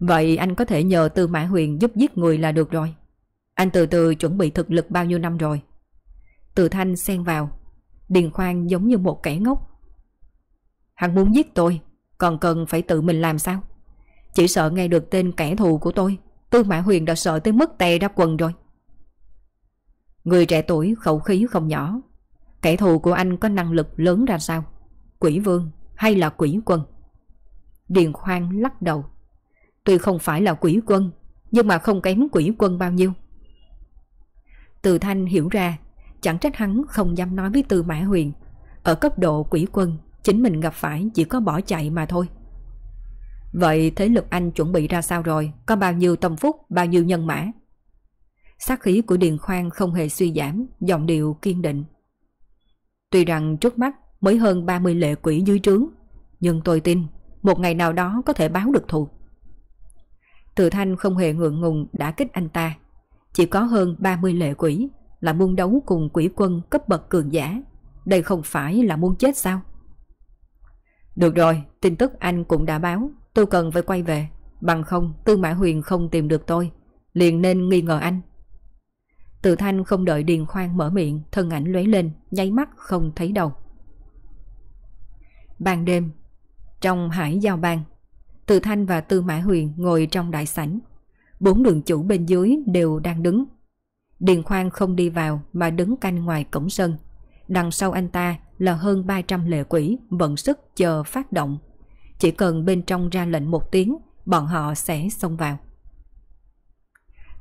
Vậy anh có thể nhờ Tư Mã Huyền giúp giết người là được rồi. Anh từ từ chuẩn bị thực lực bao nhiêu năm rồi. Từ Thanh xen vào, Điền Khoan giống như một kẻ ngốc. Hắn muốn giết tôi, còn cần phải tự mình làm sao? Chỉ sợ nghe được tên kẻ thù của tôi, Tư Mã Huyền đã sợ tới mức tè ra quần rồi. Người trẻ tuổi khẩu khí không nhỏ, Kẻ thù của anh có năng lực lớn ra sao? Quỷ vương hay là quỷ quân? Điền Khoan lắc đầu. Tuy không phải là quỷ quân, nhưng mà không kém quỷ quân bao nhiêu. Từ Thanh hiểu ra, chẳng trách hắn không dám nói với tư Mã Huyền. Ở cấp độ quỷ quân, chính mình gặp phải chỉ có bỏ chạy mà thôi. Vậy thế lực anh chuẩn bị ra sao rồi? Có bao nhiêu tâm phúc, bao nhiêu nhân mã? Sát khí của Điền Khoan không hề suy giảm, giọng điệu kiên định. Tuy rằng trước mắt mới hơn 30 lệ quỷ dưới trướng, nhưng tôi tin một ngày nào đó có thể báo được thù. Từ Thanh không hề ngượng ngùng đã kích anh ta. Chỉ có hơn 30 lệ quỷ là muôn đấu cùng quỷ quân cấp bậc cường giả. Đây không phải là muốn chết sao? Được rồi, tin tức anh cũng đã báo, tôi cần phải quay về. Bằng không, Tư Mã Huyền không tìm được tôi, liền nên nghi ngờ anh. Từ thanh không đợi Điền Khoan mở miệng, thân ảnh lóe lên, nháy mắt không thấy đầu Ban đêm, trong hải giao bang, Từ thanh và Tư Mã Huyền ngồi trong đại sảnh. Bốn đường chủ bên dưới đều đang đứng. Điền Khoan không đi vào mà đứng canh ngoài cổng sân. Đằng sau anh ta là hơn 300 lệ quỷ vận sức chờ phát động. Chỉ cần bên trong ra lệnh một tiếng, bọn họ sẽ xông vào.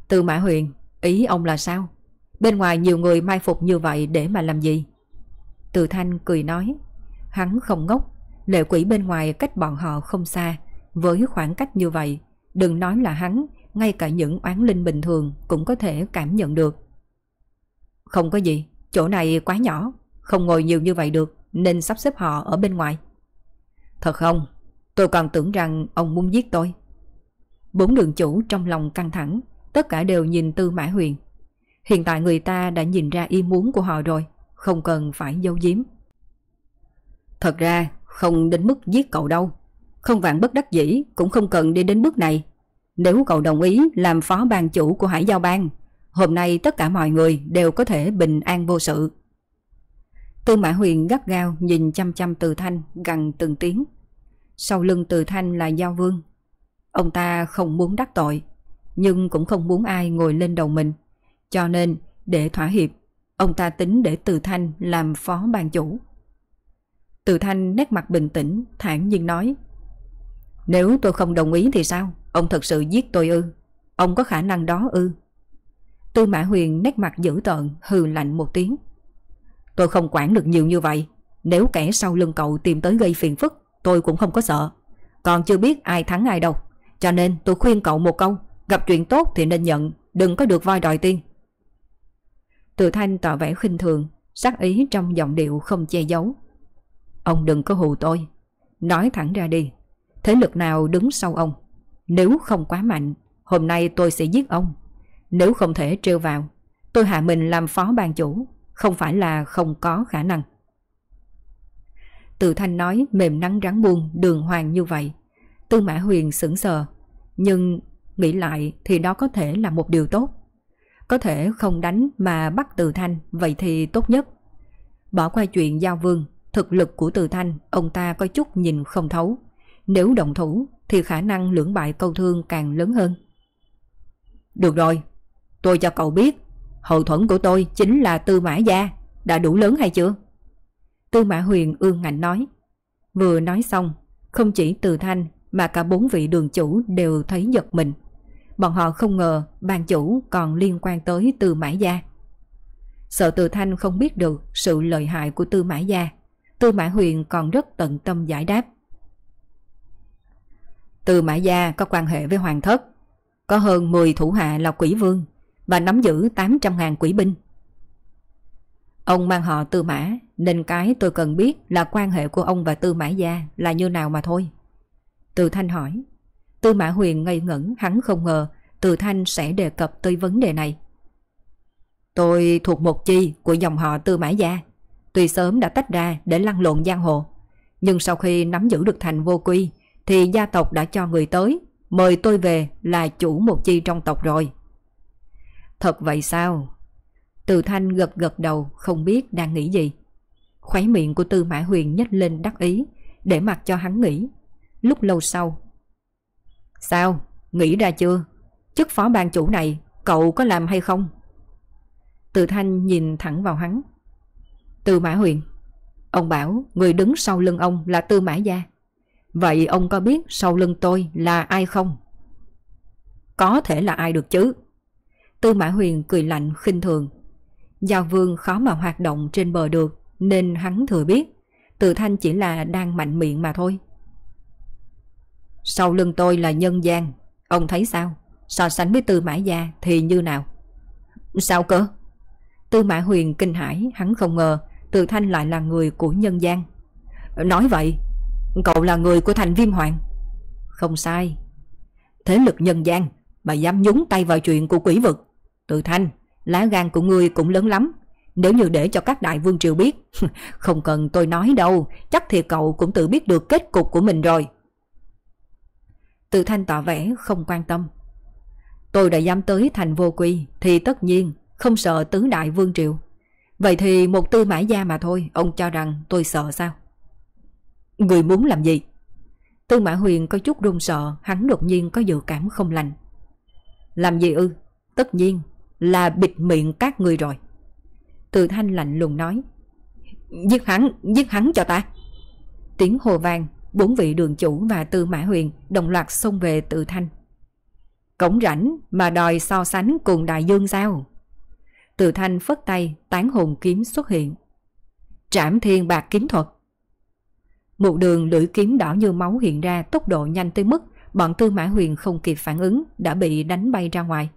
từ Mã Huyền Ý ông là sao? Bên ngoài nhiều người mai phục như vậy để mà làm gì? Từ Thanh cười nói Hắn không ngốc Lệ quỷ bên ngoài cách bọn họ không xa Với khoảng cách như vậy Đừng nói là hắn Ngay cả những oán linh bình thường Cũng có thể cảm nhận được Không có gì Chỗ này quá nhỏ Không ngồi nhiều như vậy được Nên sắp xếp họ ở bên ngoài Thật không Tôi còn tưởng rằng ông muốn giết tôi Bốn đường chủ trong lòng căng thẳng Tất cả đều nhìn Tư Mã Huyền. Hiện tại người ta đã nhìn ra ý muốn của họ rồi, không cần phải giấu giếm. Thật ra không đến mức giết cậu đâu. Không vạn bất đắc dĩ cũng không cần đi đến bước này. Nếu cậu đồng ý làm phó ban chủ của Hải Giao Bang, hôm nay tất cả mọi người đều có thể bình an vô sự. Tư Mã Huyền gắt gao nhìn chăm chăm Từ Thanh gần từng tiếng. Sau lưng Từ Thanh là Giao Vương. Ông ta không muốn đắc tội, nhưng cũng không muốn ai ngồi lên đầu mình. Cho nên, để thỏa hiệp, ông ta tính để Từ Thanh làm phó ban chủ. Từ Thanh nét mặt bình tĩnh, thản nhiên nói Nếu tôi không đồng ý thì sao? Ông thật sự giết tôi ư? Ông có khả năng đó ư? Tư Mã Huyền nét mặt dữ tợn, hừ lạnh một tiếng. Tôi không quản được nhiều như vậy. Nếu kẻ sau lưng cậu tìm tới gây phiền phức, tôi cũng không có sợ. Còn chưa biết ai thắng ai đâu. Cho nên tôi khuyên cậu một câu. Gặp chuyện tốt thì nên nhận, đừng có được voi đòi tiên. Từ thanh tỏ vẻ khinh thường, sắc ý trong giọng điệu không che giấu. Ông đừng có hù tôi, nói thẳng ra đi, thế lực nào đứng sau ông? Nếu không quá mạnh, hôm nay tôi sẽ giết ông. Nếu không thể trêu vào, tôi hạ mình làm phó ban chủ, không phải là không có khả năng. Từ thanh nói mềm nắng rắn buông đường hoàng như vậy. Tư Mã Huyền sững sờ, nhưng Nghĩ lại thì đó có thể là một điều tốt. Có thể không đánh mà bắt Từ Thanh, vậy thì tốt nhất. Bỏ qua chuyện giao vương, thực lực của Từ Thanh, ông ta có chút nhìn không thấu. Nếu động thủ, thì khả năng lưỡng bại câu thương càng lớn hơn. Được rồi, tôi cho cậu biết, hậu thuẫn của tôi chính là Tư Mã Gia, đã đủ lớn hay chưa? Tư Mã Huyền ương ngạnh nói. Vừa nói xong, không chỉ Từ Thanh mà cả bốn vị đường chủ đều thấy giật mình. Bọn họ không ngờ ban chủ còn liên quan tới Tư Mã Gia. Sợ Từ Thanh không biết được sự lợi hại của Tư Mã Gia, Tư Mã Huyền còn rất tận tâm giải đáp. Tư Mã Gia có quan hệ với Hoàng Thất, có hơn 10 thủ hạ là quỷ vương và nắm giữ 800.000 quỷ binh. Ông mang họ Tư Mã, nên cái tôi cần biết là quan hệ của ông và Tư Mã Gia là như nào mà thôi. Từ Thanh hỏi. Tư Mã Huyền ngây ngẩn, hắn không ngờ Từ Thanh sẽ đề cập tới vấn đề này. Tôi thuộc một chi của dòng họ Tư Mã Gia. Tuy sớm đã tách ra để lăn lộn giang hồ. Nhưng sau khi nắm giữ được thành vô quy, thì gia tộc đã cho người tới, mời tôi về là chủ một chi trong tộc rồi. Thật vậy sao? Từ Thanh gật gật đầu không biết đang nghĩ gì. Khóe miệng của Tư Mã Huyền nhếch lên đắc ý để mặc cho hắn nghĩ. Lúc lâu sau. Sao? Nghĩ ra chưa? Chức phó ban chủ này cậu có làm hay không? Từ Thanh nhìn thẳng vào hắn. Tư Mã Huyền, ông bảo người đứng sau lưng ông là Tư Mã Gia. Vậy ông có biết sau lưng tôi là ai không? Có thể là ai được chứ? Tư Mã Huyền cười lạnh khinh thường. Giao vương khó mà hoạt động trên bờ được nên hắn thừa biết. Từ Thanh chỉ là đang mạnh miệng mà thôi. Sau lưng tôi là nhân gian. Ông thấy sao? So sánh với Tư Mã Gia thì như nào? Sao cơ? Tư Mã Huyền kinh hãi hắn không ngờ Từ Thanh lại là người của nhân gian. Nói vậy, cậu là người của thành viêm hoàng. Không sai. Thế lực nhân gian mà dám nhúng tay vào chuyện của quỷ vực. Từ Thanh, lá gan của ngươi cũng lớn lắm. Nếu như để cho các đại vương triều biết, không cần tôi nói đâu, chắc thì cậu cũng tự biết được kết cục của mình rồi. Từ Thanh tỏ vẻ không quan tâm. Tôi đã dám tới thành vô quy thì tất nhiên không sợ tứ đại vương triều. Vậy thì một tư mã gia mà thôi, ông cho rằng tôi sợ sao? Người muốn làm gì? Tư mã huyền có chút run sợ, hắn đột nhiên có dự cảm không lành. Làm gì ư? Tất nhiên là bịt miệng các người rồi. Từ thanh lạnh lùng nói. Giết hắn, giết hắn cho ta. Tiếng hồ vang, bốn vị đường chủ và tư mã huyền đồng loạt xông về tự thanh. Cổng rảnh mà đòi so sánh cùng đại dương sao? Từ thanh phất tay, tán hồn kiếm xuất hiện. Trảm thiên bạc kiếm thuật. Một đường lưỡi kiếm đỏ như máu hiện ra tốc độ nhanh tới mức bọn tư mã huyền không kịp phản ứng đã bị đánh bay ra ngoài.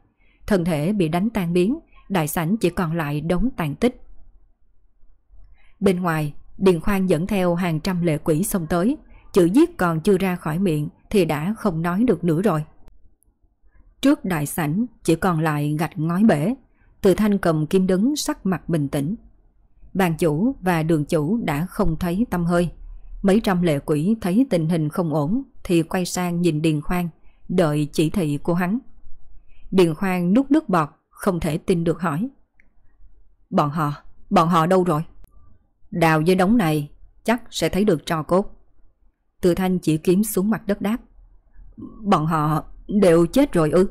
Thân thể bị đánh tan biến, đại sảnh chỉ còn lại đống tàn tích. Bên ngoài, Điền Khoan dẫn theo hàng trăm lệ quỷ xông tới, chữ giết còn chưa ra khỏi miệng thì đã không nói được nữa rồi. Trước đại sảnh chỉ còn lại gạch ngói bể, từ thanh cầm kim đứng sắc mặt bình tĩnh. Bàn chủ và đường chủ đã không thấy tâm hơi. Mấy trăm lệ quỷ thấy tình hình không ổn thì quay sang nhìn Điền Khoan, đợi chỉ thị của hắn. Điền Khoan nút nước bọt, không thể tin được hỏi. Bọn họ, bọn họ đâu rồi? Đào dưới đống này chắc sẽ thấy được trò cốt. Từ thanh chỉ kiếm xuống mặt đất đáp. Bọn họ đều chết rồi ư?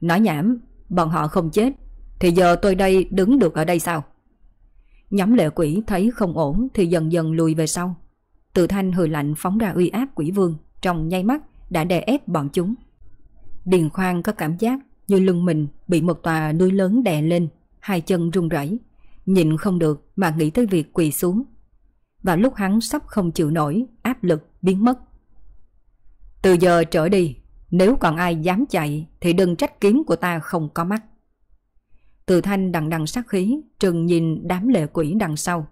Nói nhảm, bọn họ không chết thì giờ tôi đây đứng được ở đây sao? Nhóm lệ quỷ thấy không ổn thì dần dần lùi về sau. Từ thanh hừ lạnh phóng ra uy áp quỷ vương trong nháy mắt đã đè ép bọn chúng. Điền khoan có cảm giác như lưng mình bị một tòa núi lớn đè lên, hai chân run rẩy, nhịn không được mà nghĩ tới việc quỳ xuống. Vào lúc hắn sắp không chịu nổi, áp lực biến mất. Từ giờ trở đi, nếu còn ai dám chạy thì đừng trách kiếm của ta không có mắt. Từ thanh đằng đằng sát khí, trừng nhìn đám lệ quỷ đằng sau.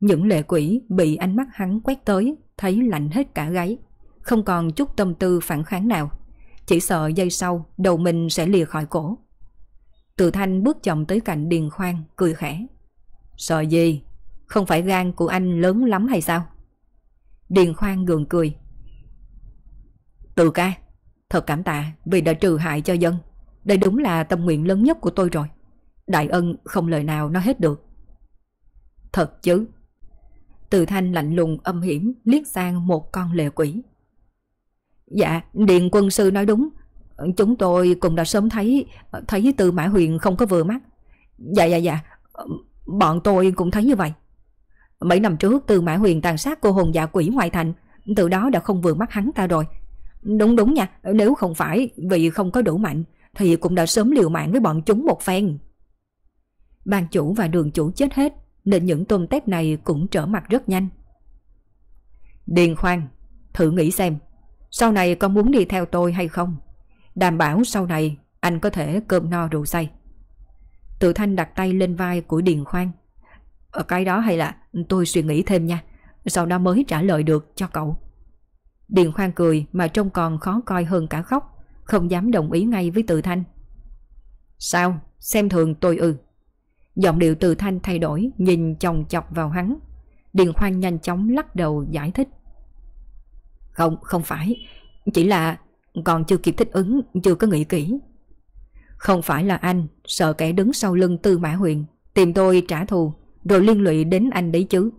Những lệ quỷ bị ánh mắt hắn quét tới, thấy lạnh hết cả gáy, không còn chút tâm tư phản kháng nào. Chỉ sợ giây sau đầu mình sẽ lìa khỏi cổ. Từ thanh bước chậm tới cạnh điền khoan, cười khẽ. Sợ gì? Không phải gan của anh lớn lắm hay sao? Điền khoan gượng cười. Từ ca, thật cảm tạ vì đã trừ hại cho dân. Đây đúng là tâm nguyện lớn nhất của tôi rồi. Đại ân không lời nào nói hết được. Thật chứ. Từ thanh lạnh lùng âm hiểm liếc sang một con lệ quỷ. Dạ, Điện quân sư nói đúng. Chúng tôi cũng đã sớm thấy thấy Tư Mã Huyền không có vừa mắt. Dạ dạ dạ, bọn tôi cũng thấy như vậy. Mấy năm trước Tư Mã Huyền tàn sát cô hồn dạ quỷ ngoại thành, từ đó đã không vừa mắt hắn ta rồi. Đúng đúng nha, nếu không phải vì không có đủ mạnh thì cũng đã sớm liều mạng với bọn chúng một phen. Ban chủ và đường chủ chết hết nên những tôm tép này cũng trở mặt rất nhanh. Điền khoan, thử nghĩ xem, sau này con muốn đi theo tôi hay không? Đảm bảo sau này anh có thể cơm no rượu say. Tự thanh đặt tay lên vai của Điền khoan. Ở cái đó hay là tôi suy nghĩ thêm nha, sau đó mới trả lời được cho cậu. Điền khoan cười mà trông còn khó coi hơn cả khóc, không dám đồng ý ngay với tự thanh. Sao? Xem thường tôi ư? Giọng điệu từ thanh thay đổi Nhìn chồng chọc vào hắn Điền khoan nhanh chóng lắc đầu giải thích không, không phải. Chỉ là còn chưa kịp thích ứng Chưa có nghĩ kỹ. Không phải là anh Sợ kẻ đứng sau lưng tư mã huyền Tìm tôi trả thù Rồi liên lụy đến anh đấy chứ.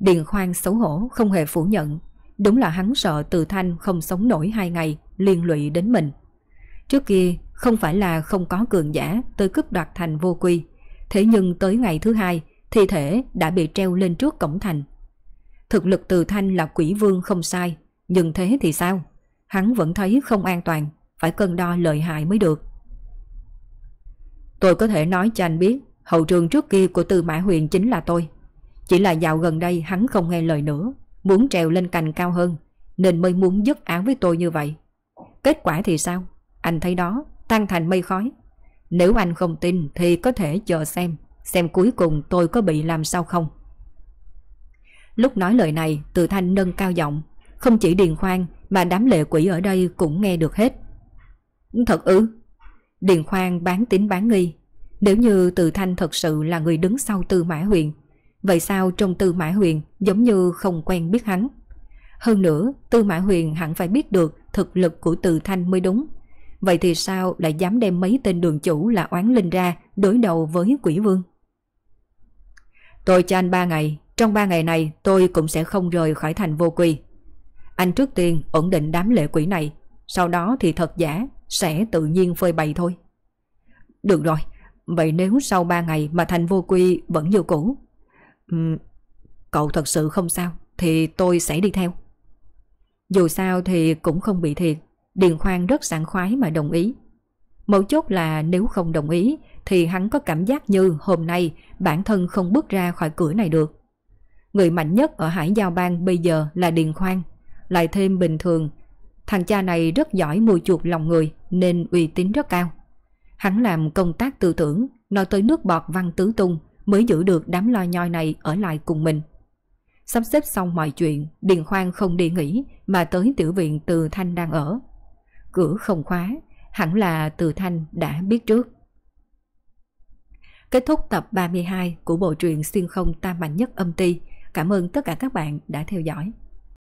Điền khoan xấu hổ không hề phủ nhận. Đúng là hắn sợ từ thanh không sống nổi hai ngày Liên lụy đến mình. Trước kia không phải là không có cường giả Tới cướp đoạt thành vô quy. Thế nhưng tới ngày thứ hai, thi thể đã bị treo lên trước cổng thành. Thực lực từ thanh là quỷ vương không sai, nhưng thế thì sao? Hắn vẫn thấy không an toàn, phải cân đo lợi hại mới được. Tôi có thể nói cho anh biết, hậu trường trước kia của Tư Mã Huyền chính là tôi. Chỉ là dạo gần đây hắn không nghe lời nữa, muốn trèo lên cành cao hơn, nên mới muốn dứt áo với tôi như vậy. Kết quả thì sao? Anh thấy đó, tan thành mây khói. Nếu anh không tin thì có thể chờ xem, xem cuối cùng tôi có bị làm sao không. Lúc nói lời này, Từ Thanh nâng cao giọng, không chỉ Điền Khoan mà đám lệ quỷ ở đây cũng nghe được hết. Thật ư? Điền Khoan bán tín bán nghi. Nếu như Từ Thanh thật sự là người đứng sau Tư Mã Huyền, vậy sao trong Tư Mã Huyền giống như không quen biết hắn? Hơn nữa, Tư Mã Huyền hẳn phải biết được thực lực của Từ Thanh mới đúng. Vậy thì sao lại dám đem mấy tên đường chủ là oán linh ra đối đầu với quỷ vương? Tôi cho anh ba ngày, trong ba ngày này tôi cũng sẽ không rời khỏi thành vô quy. Anh trước tiên ổn định đám lệ quỷ này, sau đó thì thật giả sẽ tự nhiên phơi bày thôi. Được rồi, vậy nếu sau ba ngày mà thành vô quy vẫn như cũ, um, cậu thật sự không sao thì tôi sẽ đi theo. Dù sao thì cũng không bị thiệt, Điền Khoan rất sảng khoái mà đồng ý. Mấu chốt là nếu không đồng ý thì hắn có cảm giác như hôm nay bản thân không bước ra khỏi cửa này được. Người mạnh nhất ở Hải Giao Bang bây giờ là Điền Khoan. Lại thêm bình thường, thằng cha này rất giỏi mùi chuột lòng người nên uy tín rất cao. Hắn làm công tác tư tưởng, nói tới nước bọt văn tứ tung mới giữ được đám lo nhoi này ở lại cùng mình. Sắp xếp xong mọi chuyện, Điền Khoan không đi nghỉ mà tới tiểu viện từ Thanh đang ở. Cửa không khóa, hẳn là Từ Thanh đã biết trước. Kết thúc tập 32 của bộ truyện xuyên không tam mạnh nhất âm ti. Cảm ơn tất cả các bạn đã theo dõi.